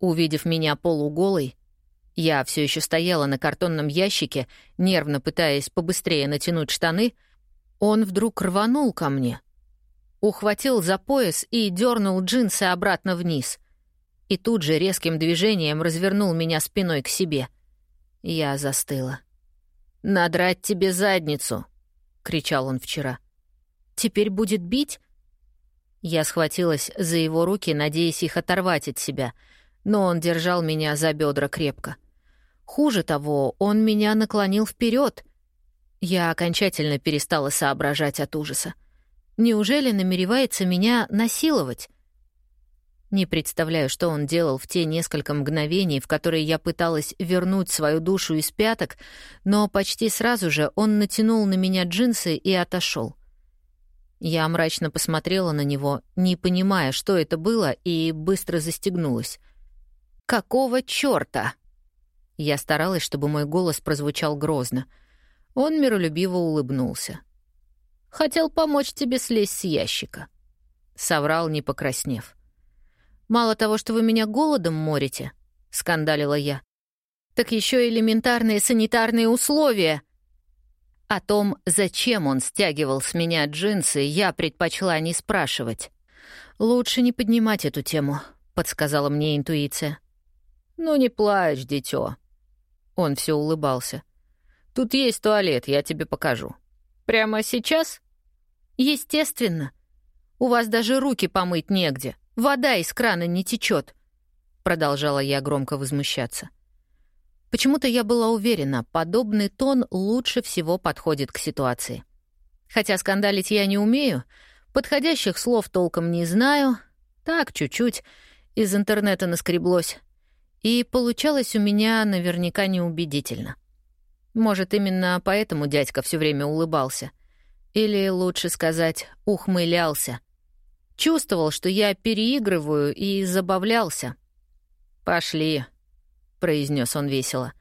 Увидев меня полуголой, я все еще стояла на картонном ящике, нервно пытаясь побыстрее натянуть штаны, он вдруг рванул ко мне, ухватил за пояс и дернул джинсы обратно вниз — и тут же резким движением развернул меня спиной к себе. Я застыла. «Надрать тебе задницу!» — кричал он вчера. «Теперь будет бить?» Я схватилась за его руки, надеясь их оторвать от себя, но он держал меня за бедра крепко. Хуже того, он меня наклонил вперед. Я окончательно перестала соображать от ужаса. Неужели намеревается меня насиловать? Не представляю, что он делал в те несколько мгновений, в которые я пыталась вернуть свою душу из пяток, но почти сразу же он натянул на меня джинсы и отошел. Я мрачно посмотрела на него, не понимая, что это было, и быстро застегнулась. «Какого чёрта?» Я старалась, чтобы мой голос прозвучал грозно. Он миролюбиво улыбнулся. «Хотел помочь тебе слезть с ящика», — соврал, не покраснев. Мало того, что вы меня голодом морите, — скандалила я, — так еще элементарные санитарные условия. О том, зачем он стягивал с меня джинсы, я предпочла не спрашивать. «Лучше не поднимать эту тему», — подсказала мне интуиция. «Ну не плачь, дитё». Он все улыбался. «Тут есть туалет, я тебе покажу. Прямо сейчас?» «Естественно. У вас даже руки помыть негде. Вода из крана не течет, продолжала я громко возмущаться. Почему-то я была уверена, подобный тон лучше всего подходит к ситуации. Хотя скандалить я не умею, подходящих слов толком не знаю, так, чуть-чуть, из интернета наскреблось. И получалось у меня наверняка неубедительно. Может, именно поэтому дядька все время улыбался. Или, лучше сказать, ухмылялся. Чувствовал, что я переигрываю и забавлялся. «Пошли», — произнес он весело.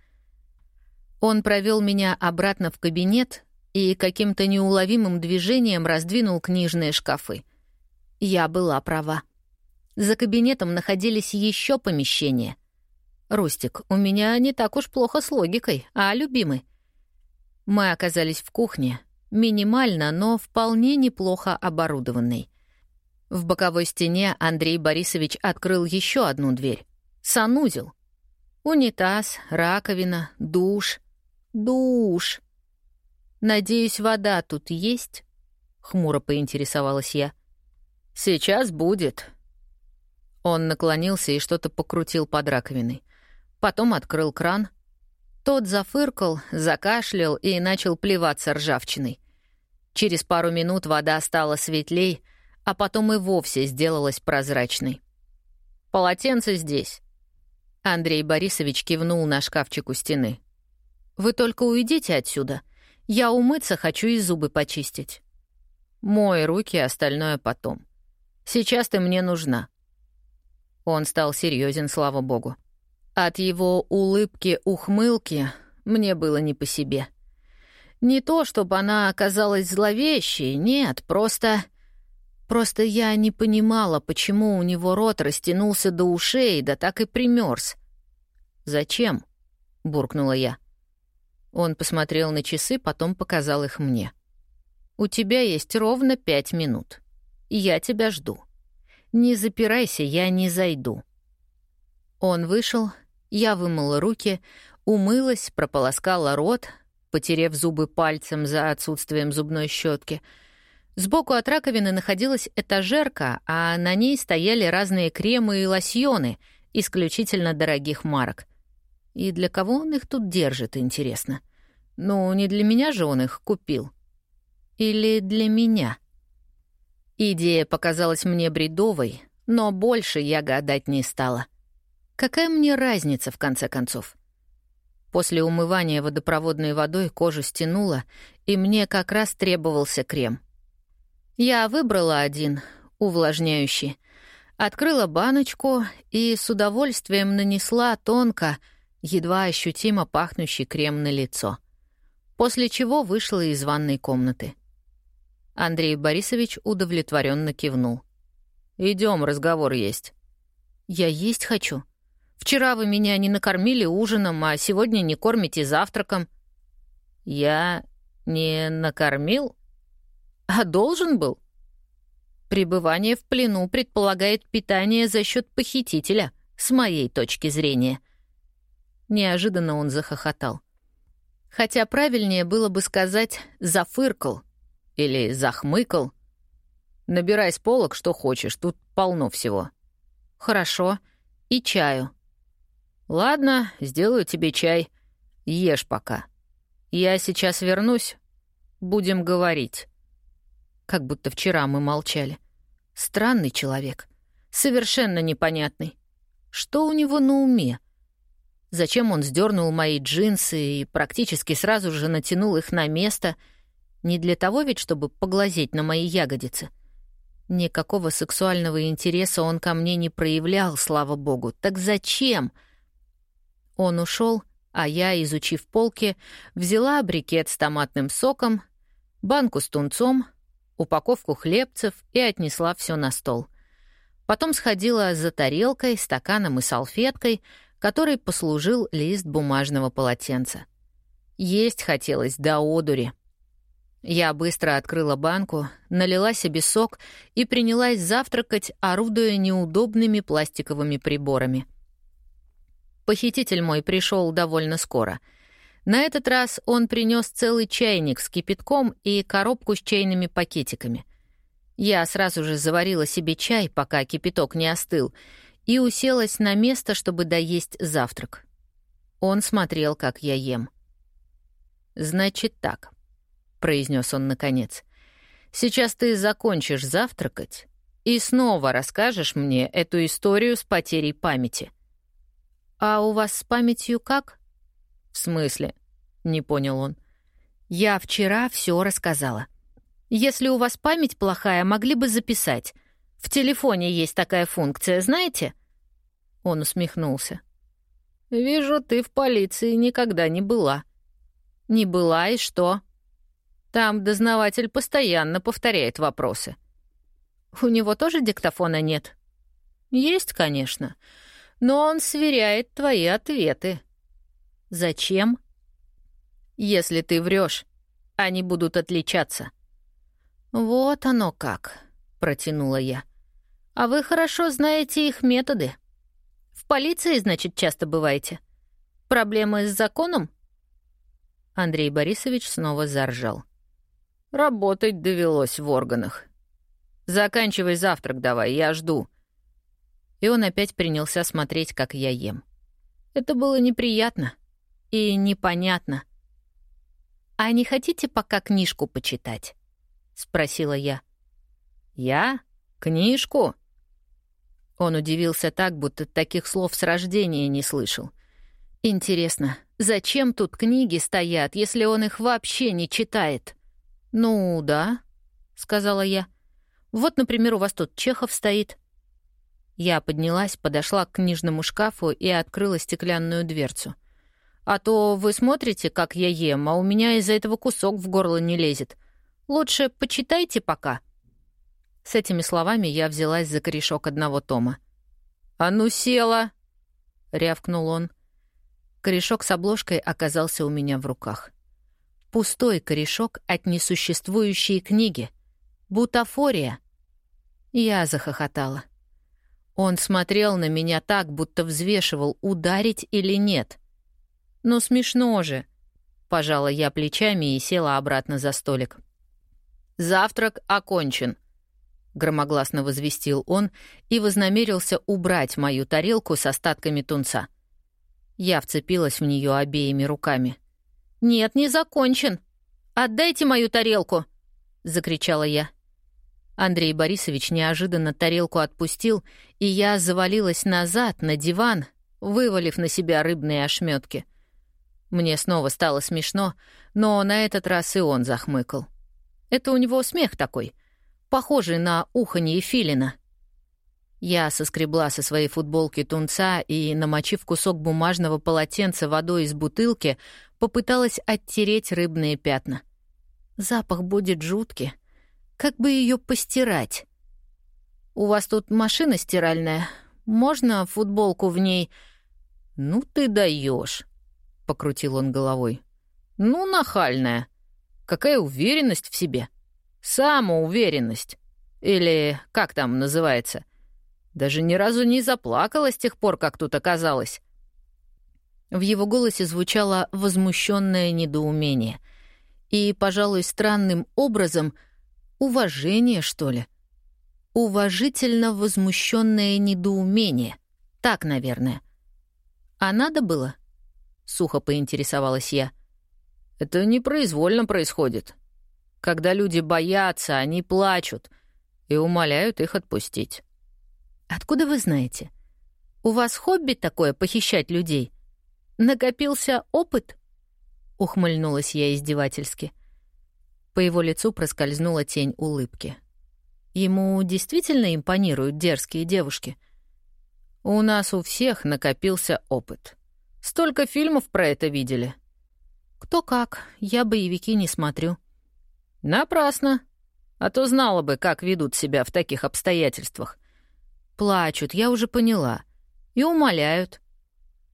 Он провел меня обратно в кабинет и каким-то неуловимым движением раздвинул книжные шкафы. Я была права. За кабинетом находились еще помещения. «Рустик, у меня не так уж плохо с логикой, а, любимый?» Мы оказались в кухне, минимально, но вполне неплохо оборудованной. В боковой стене Андрей Борисович открыл еще одну дверь. Санузел. Унитаз, раковина, душ. Душ. «Надеюсь, вода тут есть?» — хмуро поинтересовалась я. «Сейчас будет». Он наклонился и что-то покрутил под раковиной. Потом открыл кран. Тот зафыркал, закашлял и начал плеваться ржавчиной. Через пару минут вода стала светлей, а потом и вовсе сделалась прозрачной. «Полотенце здесь». Андрей Борисович кивнул на шкафчик у стены. «Вы только уйдите отсюда. Я умыться хочу и зубы почистить». «Мой руки, остальное потом. Сейчас ты мне нужна». Он стал серьезен, слава богу. От его улыбки-ухмылки мне было не по себе. Не то, чтобы она оказалась зловещей, нет, просто... Просто я не понимала, почему у него рот растянулся до ушей, да так и примерз. «Зачем?» — буркнула я. Он посмотрел на часы, потом показал их мне. «У тебя есть ровно пять минут. Я тебя жду. Не запирайся, я не зайду». Он вышел, я вымыла руки, умылась, прополоскала рот, потерев зубы пальцем за отсутствием зубной щетки. Сбоку от раковины находилась этажерка, а на ней стояли разные кремы и лосьоны, исключительно дорогих марок. И для кого он их тут держит, интересно? Ну, не для меня же он их купил. Или для меня? Идея показалась мне бредовой, но больше я гадать не стала. Какая мне разница, в конце концов? После умывания водопроводной водой кожу стянула, и мне как раз требовался крем. Я выбрала один, увлажняющий, открыла баночку и с удовольствием нанесла тонко, едва ощутимо пахнущий крем на лицо. После чего вышла из ванной комнаты. Андрей Борисович удовлетворенно кивнул. Идем, разговор есть. Я есть хочу. Вчера вы меня не накормили ужином, а сегодня не кормите завтраком». «Я не накормил? А должен был?» «Пребывание в плену предполагает питание за счет похитителя, с моей точки зрения». Неожиданно он захохотал. Хотя правильнее было бы сказать «зафыркал» или «захмыкал». Набирай с полок, что хочешь, тут полно всего. «Хорошо. И чаю». «Ладно, сделаю тебе чай. Ешь пока. Я сейчас вернусь. Будем говорить». Как будто вчера мы молчали. Странный человек. Совершенно непонятный. Что у него на уме? Зачем он сдернул мои джинсы и практически сразу же натянул их на место? Не для того ведь, чтобы поглазеть на мои ягодицы. Никакого сексуального интереса он ко мне не проявлял, слава богу. Так зачем? — он ушел, а я, изучив полки, взяла брикет с томатным соком, банку с тунцом, упаковку хлебцев и отнесла все на стол. Потом сходила за тарелкой, стаканом и салфеткой, которой послужил лист бумажного полотенца. Есть хотелось до одури. Я быстро открыла банку, налила себе сок и принялась завтракать, орудуя неудобными пластиковыми приборами — Похититель мой пришел довольно скоро. На этот раз он принес целый чайник с кипятком и коробку с чайными пакетиками. Я сразу же заварила себе чай, пока кипяток не остыл, и уселась на место, чтобы доесть завтрак. Он смотрел, как я ем. «Значит так», — произнес он наконец. «Сейчас ты закончишь завтракать и снова расскажешь мне эту историю с потерей памяти». «А у вас с памятью как?» «В смысле?» — не понял он. «Я вчера все рассказала. Если у вас память плохая, могли бы записать. В телефоне есть такая функция, знаете?» Он усмехнулся. «Вижу, ты в полиции никогда не была». «Не была и что?» «Там дознаватель постоянно повторяет вопросы». «У него тоже диктофона нет?» «Есть, конечно, но он сверяет твои ответы». «Зачем?» «Если ты врешь, они будут отличаться». «Вот оно как», — протянула я. «А вы хорошо знаете их методы». В полиции, значит, часто бываете? Проблемы с законом?» Андрей Борисович снова заржал. «Работать довелось в органах. Заканчивай завтрак давай, я жду». И он опять принялся смотреть, как я ем. Это было неприятно и непонятно. «А не хотите пока книжку почитать?» — спросила я. «Я? Книжку?» Он удивился так, будто таких слов с рождения не слышал. Интересно, зачем тут книги стоят, если он их вообще не читает? Ну, да, сказала я. Вот, например, у вас тут Чехов стоит. Я поднялась, подошла к книжному шкафу и открыла стеклянную дверцу. А то вы смотрите, как я ем, а у меня из-за этого кусок в горло не лезет. Лучше почитайте пока. С этими словами я взялась за корешок одного тома. «А ну села!» — рявкнул он. Корешок с обложкой оказался у меня в руках. Пустой корешок от несуществующей книги. Бутафория. Я захохотала. Он смотрел на меня так, будто взвешивал, ударить или нет. «Ну смешно же!» — пожала я плечами и села обратно за столик. «Завтрак окончен», громогласно возвестил он и вознамерился убрать мою тарелку с остатками тунца. Я вцепилась в нее обеими руками. «Нет, не закончен! Отдайте мою тарелку!» — закричала я. Андрей Борисович неожиданно тарелку отпустил, и я завалилась назад, на диван, вывалив на себя рыбные ошметки. Мне снова стало смешно, но на этот раз и он захмыкал. Это у него смех такой — похожий на уханье филина. Я соскребла со своей футболки тунца и, намочив кусок бумажного полотенца водой из бутылки, попыталась оттереть рыбные пятна. Запах будет жуткий. Как бы ее постирать? «У вас тут машина стиральная. Можно футболку в ней?» «Ну ты даешь, покрутил он головой. «Ну, нахальная. Какая уверенность в себе!» Самоуверенность. Или как там называется. Даже ни разу не заплакала с тех пор, как тут оказалась. В его голосе звучало возмущенное недоумение. И, пожалуй, странным образом уважение, что ли. Уважительно возмущенное недоумение. Так, наверное. А надо было? Сухо поинтересовалась я. Это непроизвольно происходит. Когда люди боятся, они плачут и умоляют их отпустить. Откуда вы знаете? У вас хобби такое похищать людей? Накопился опыт? Ухмыльнулась я издевательски. По его лицу проскользнула тень улыбки. Ему действительно импонируют дерзкие девушки. У нас у всех накопился опыт. Столько фильмов про это видели. Кто как, я боевики не смотрю. Напрасно. А то знала бы, как ведут себя в таких обстоятельствах. Плачут, я уже поняла. И умоляют.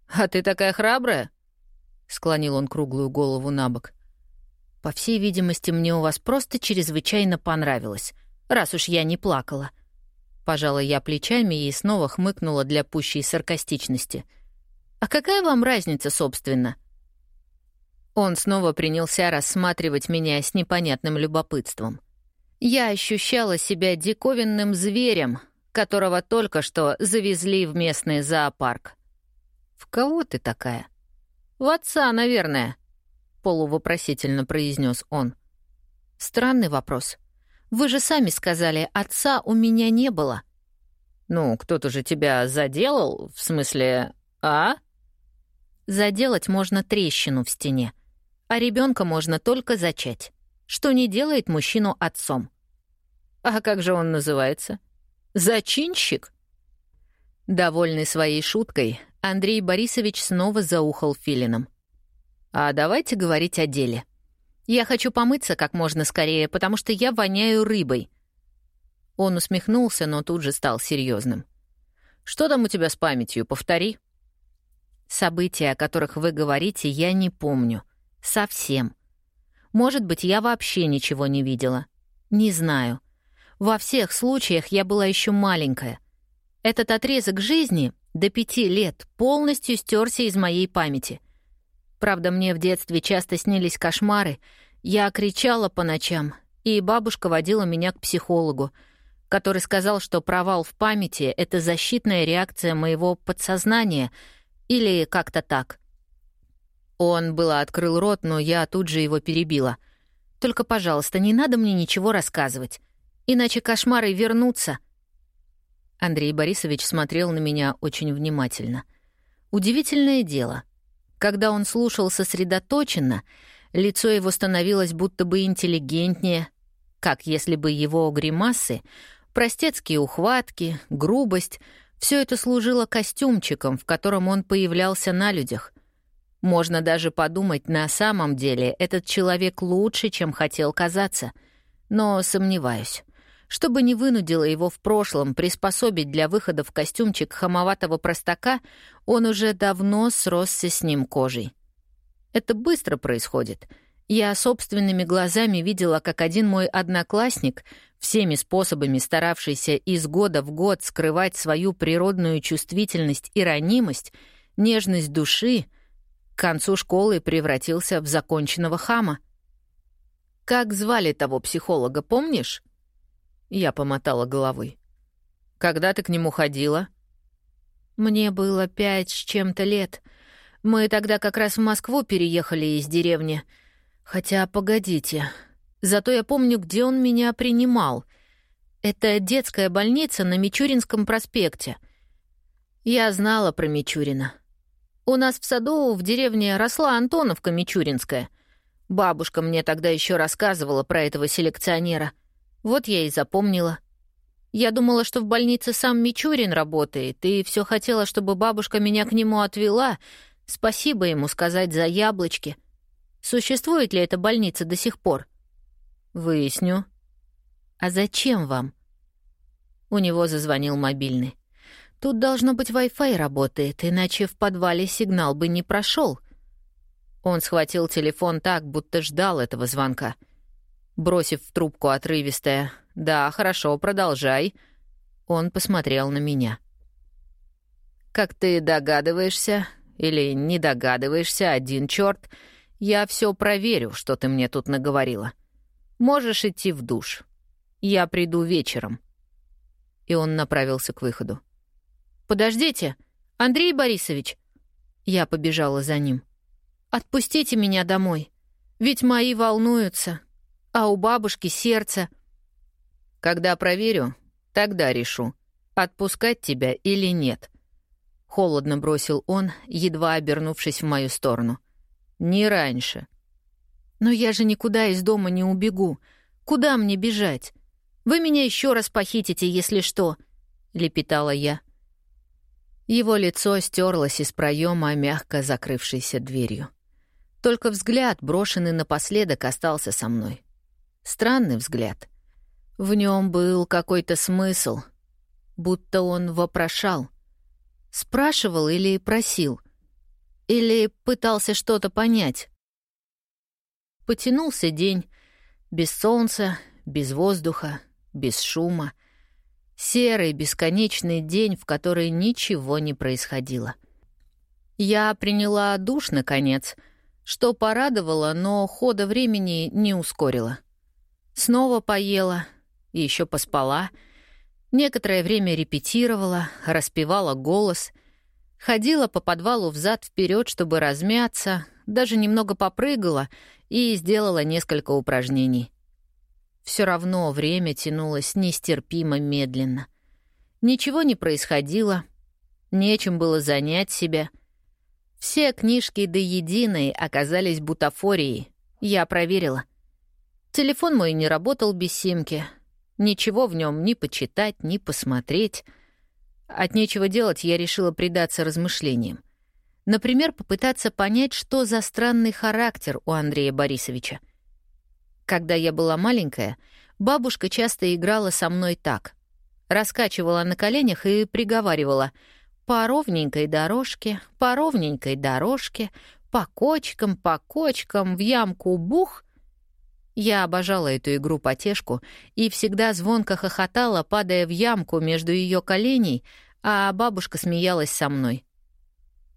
А ты такая храбрая? Склонил он круглую голову на бок. По всей видимости, мне у вас просто чрезвычайно понравилось, раз уж я не плакала. Пожала я плечами и снова хмыкнула для пущей саркастичности. «А какая вам разница, собственно?» Он снова принялся рассматривать меня с непонятным любопытством. Я ощущала себя диковинным зверем, которого только что завезли в местный зоопарк. «В кого ты такая?» «В отца, наверное», — полувопросительно произнес он. «Странный вопрос. Вы же сами сказали, отца у меня не было». «Ну, кто-то же тебя заделал, в смысле, а?» «Заделать можно трещину в стене, а ребенка можно только зачать, что не делает мужчину отцом». «А как же он называется? Зачинщик?» Довольный своей шуткой, Андрей Борисович снова заухал филином. «А давайте говорить о деле. Я хочу помыться как можно скорее, потому что я воняю рыбой». Он усмехнулся, но тут же стал серьезным. «Что там у тебя с памятью? Повтори». «События, о которых вы говорите, я не помню. Совсем. Может быть, я вообще ничего не видела. Не знаю. Во всех случаях я была еще маленькая. Этот отрезок жизни до пяти лет полностью стерся из моей памяти. Правда, мне в детстве часто снились кошмары. Я кричала по ночам, и бабушка водила меня к психологу, который сказал, что провал в памяти — это защитная реакция моего подсознания или как-то так. Он было открыл рот, но я тут же его перебила. «Только, пожалуйста, не надо мне ничего рассказывать, иначе кошмары вернутся», — Андрей Борисович смотрел на меня очень внимательно. Удивительное дело. Когда он слушал сосредоточенно, лицо его становилось будто бы интеллигентнее, как если бы его гримасы, простецкие ухватки, грубость — все это служило костюмчиком, в котором он появлялся на людях. Можно даже подумать, на самом деле этот человек лучше, чем хотел казаться. Но сомневаюсь чтобы не вынудило его в прошлом приспособить для выхода в костюмчик хамоватого простака, он уже давно сросся с ним кожей. Это быстро происходит. Я собственными глазами видела, как один мой одноклассник, всеми способами старавшийся из года в год скрывать свою природную чувствительность и ранимость, нежность души, к концу школы превратился в законченного хама. «Как звали того психолога, помнишь?» Я помотала головой. «Когда ты к нему ходила?» «Мне было пять с чем-то лет. Мы тогда как раз в Москву переехали из деревни. Хотя, погодите. Зато я помню, где он меня принимал. Это детская больница на Мичуринском проспекте. Я знала про Мичурина. У нас в саду в деревне росла Антоновка Мичуринская. Бабушка мне тогда еще рассказывала про этого селекционера — вот я и запомнила. Я думала, что в больнице сам Мичурин работает, и все хотела, чтобы бабушка меня к нему отвела. Спасибо ему сказать за яблочки. Существует ли эта больница до сих пор? Выясню. А зачем вам? У него зазвонил мобильный. Тут должно быть Wi-Fi работает, иначе в подвале сигнал бы не прошел. Он схватил телефон так, будто ждал этого звонка — Бросив в трубку отрывистое «Да, хорошо, продолжай», он посмотрел на меня. «Как ты догадываешься, или не догадываешься, один черт, я все проверю, что ты мне тут наговорила. Можешь идти в душ. Я приду вечером». И он направился к выходу. «Подождите, Андрей Борисович!» Я побежала за ним. «Отпустите меня домой, ведь мои волнуются, а у бабушки сердце. Когда проверю, тогда решу, отпускать тебя или нет. Холодно бросил он, едва обернувшись в мою сторону. Не раньше. Но я же никуда из дома не убегу. Куда мне бежать? Вы меня еще раз похитите, если что, лепетала я. Его лицо стерлось из проема, мягко закрывшейся дверью. Только взгляд, брошенный напоследок, остался со мной. Странный взгляд. В нем был какой-то смысл, будто он вопрошал. Спрашивал или просил? Или пытался что-то понять? Потянулся день. Без солнца, без воздуха, без шума. Серый, бесконечный день, в который ничего не происходило. Я приняла душ, наконец, что порадовало, но хода времени не ускорило. Снова поела, и еще поспала. Некоторое время репетировала, распевала голос. Ходила по подвалу взад вперед, чтобы размяться, даже немного попрыгала и сделала несколько упражнений. Все равно время тянулось нестерпимо медленно. Ничего не происходило, нечем было занять себя. Все книжки до единой оказались бутафорией, я проверила. Телефон мой не работал без симки, ничего в нем ни почитать, ни посмотреть. От нечего делать я решила предаться размышлениям. Например, попытаться понять, что за странный характер у Андрея Борисовича. Когда я была маленькая, бабушка часто играла со мной так. Раскачивала на коленях и приговаривала «по ровненькой дорожке, по ровненькой дорожке, по кочкам, по кочкам, в ямку бух». Я обожала эту игру-потешку и всегда звонко хохотала, падая в ямку между ее коленей, а бабушка смеялась со мной.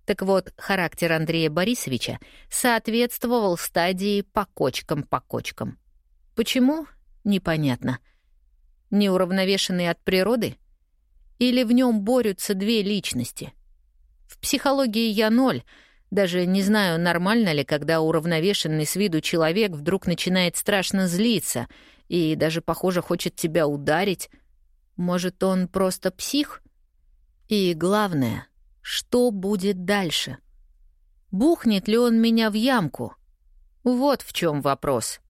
Так вот, характер Андрея Борисовича соответствовал стадии по кочкам по кочкам. Почему? Непонятно. Неуравновешенный от природы? Или в нем борются две личности? В психологии я ноль. Даже не знаю, нормально ли, когда уравновешенный с виду человек вдруг начинает страшно злиться и даже, похоже, хочет тебя ударить. Может, он просто псих? И главное — что будет дальше? Бухнет ли он меня в ямку? Вот в чем вопрос.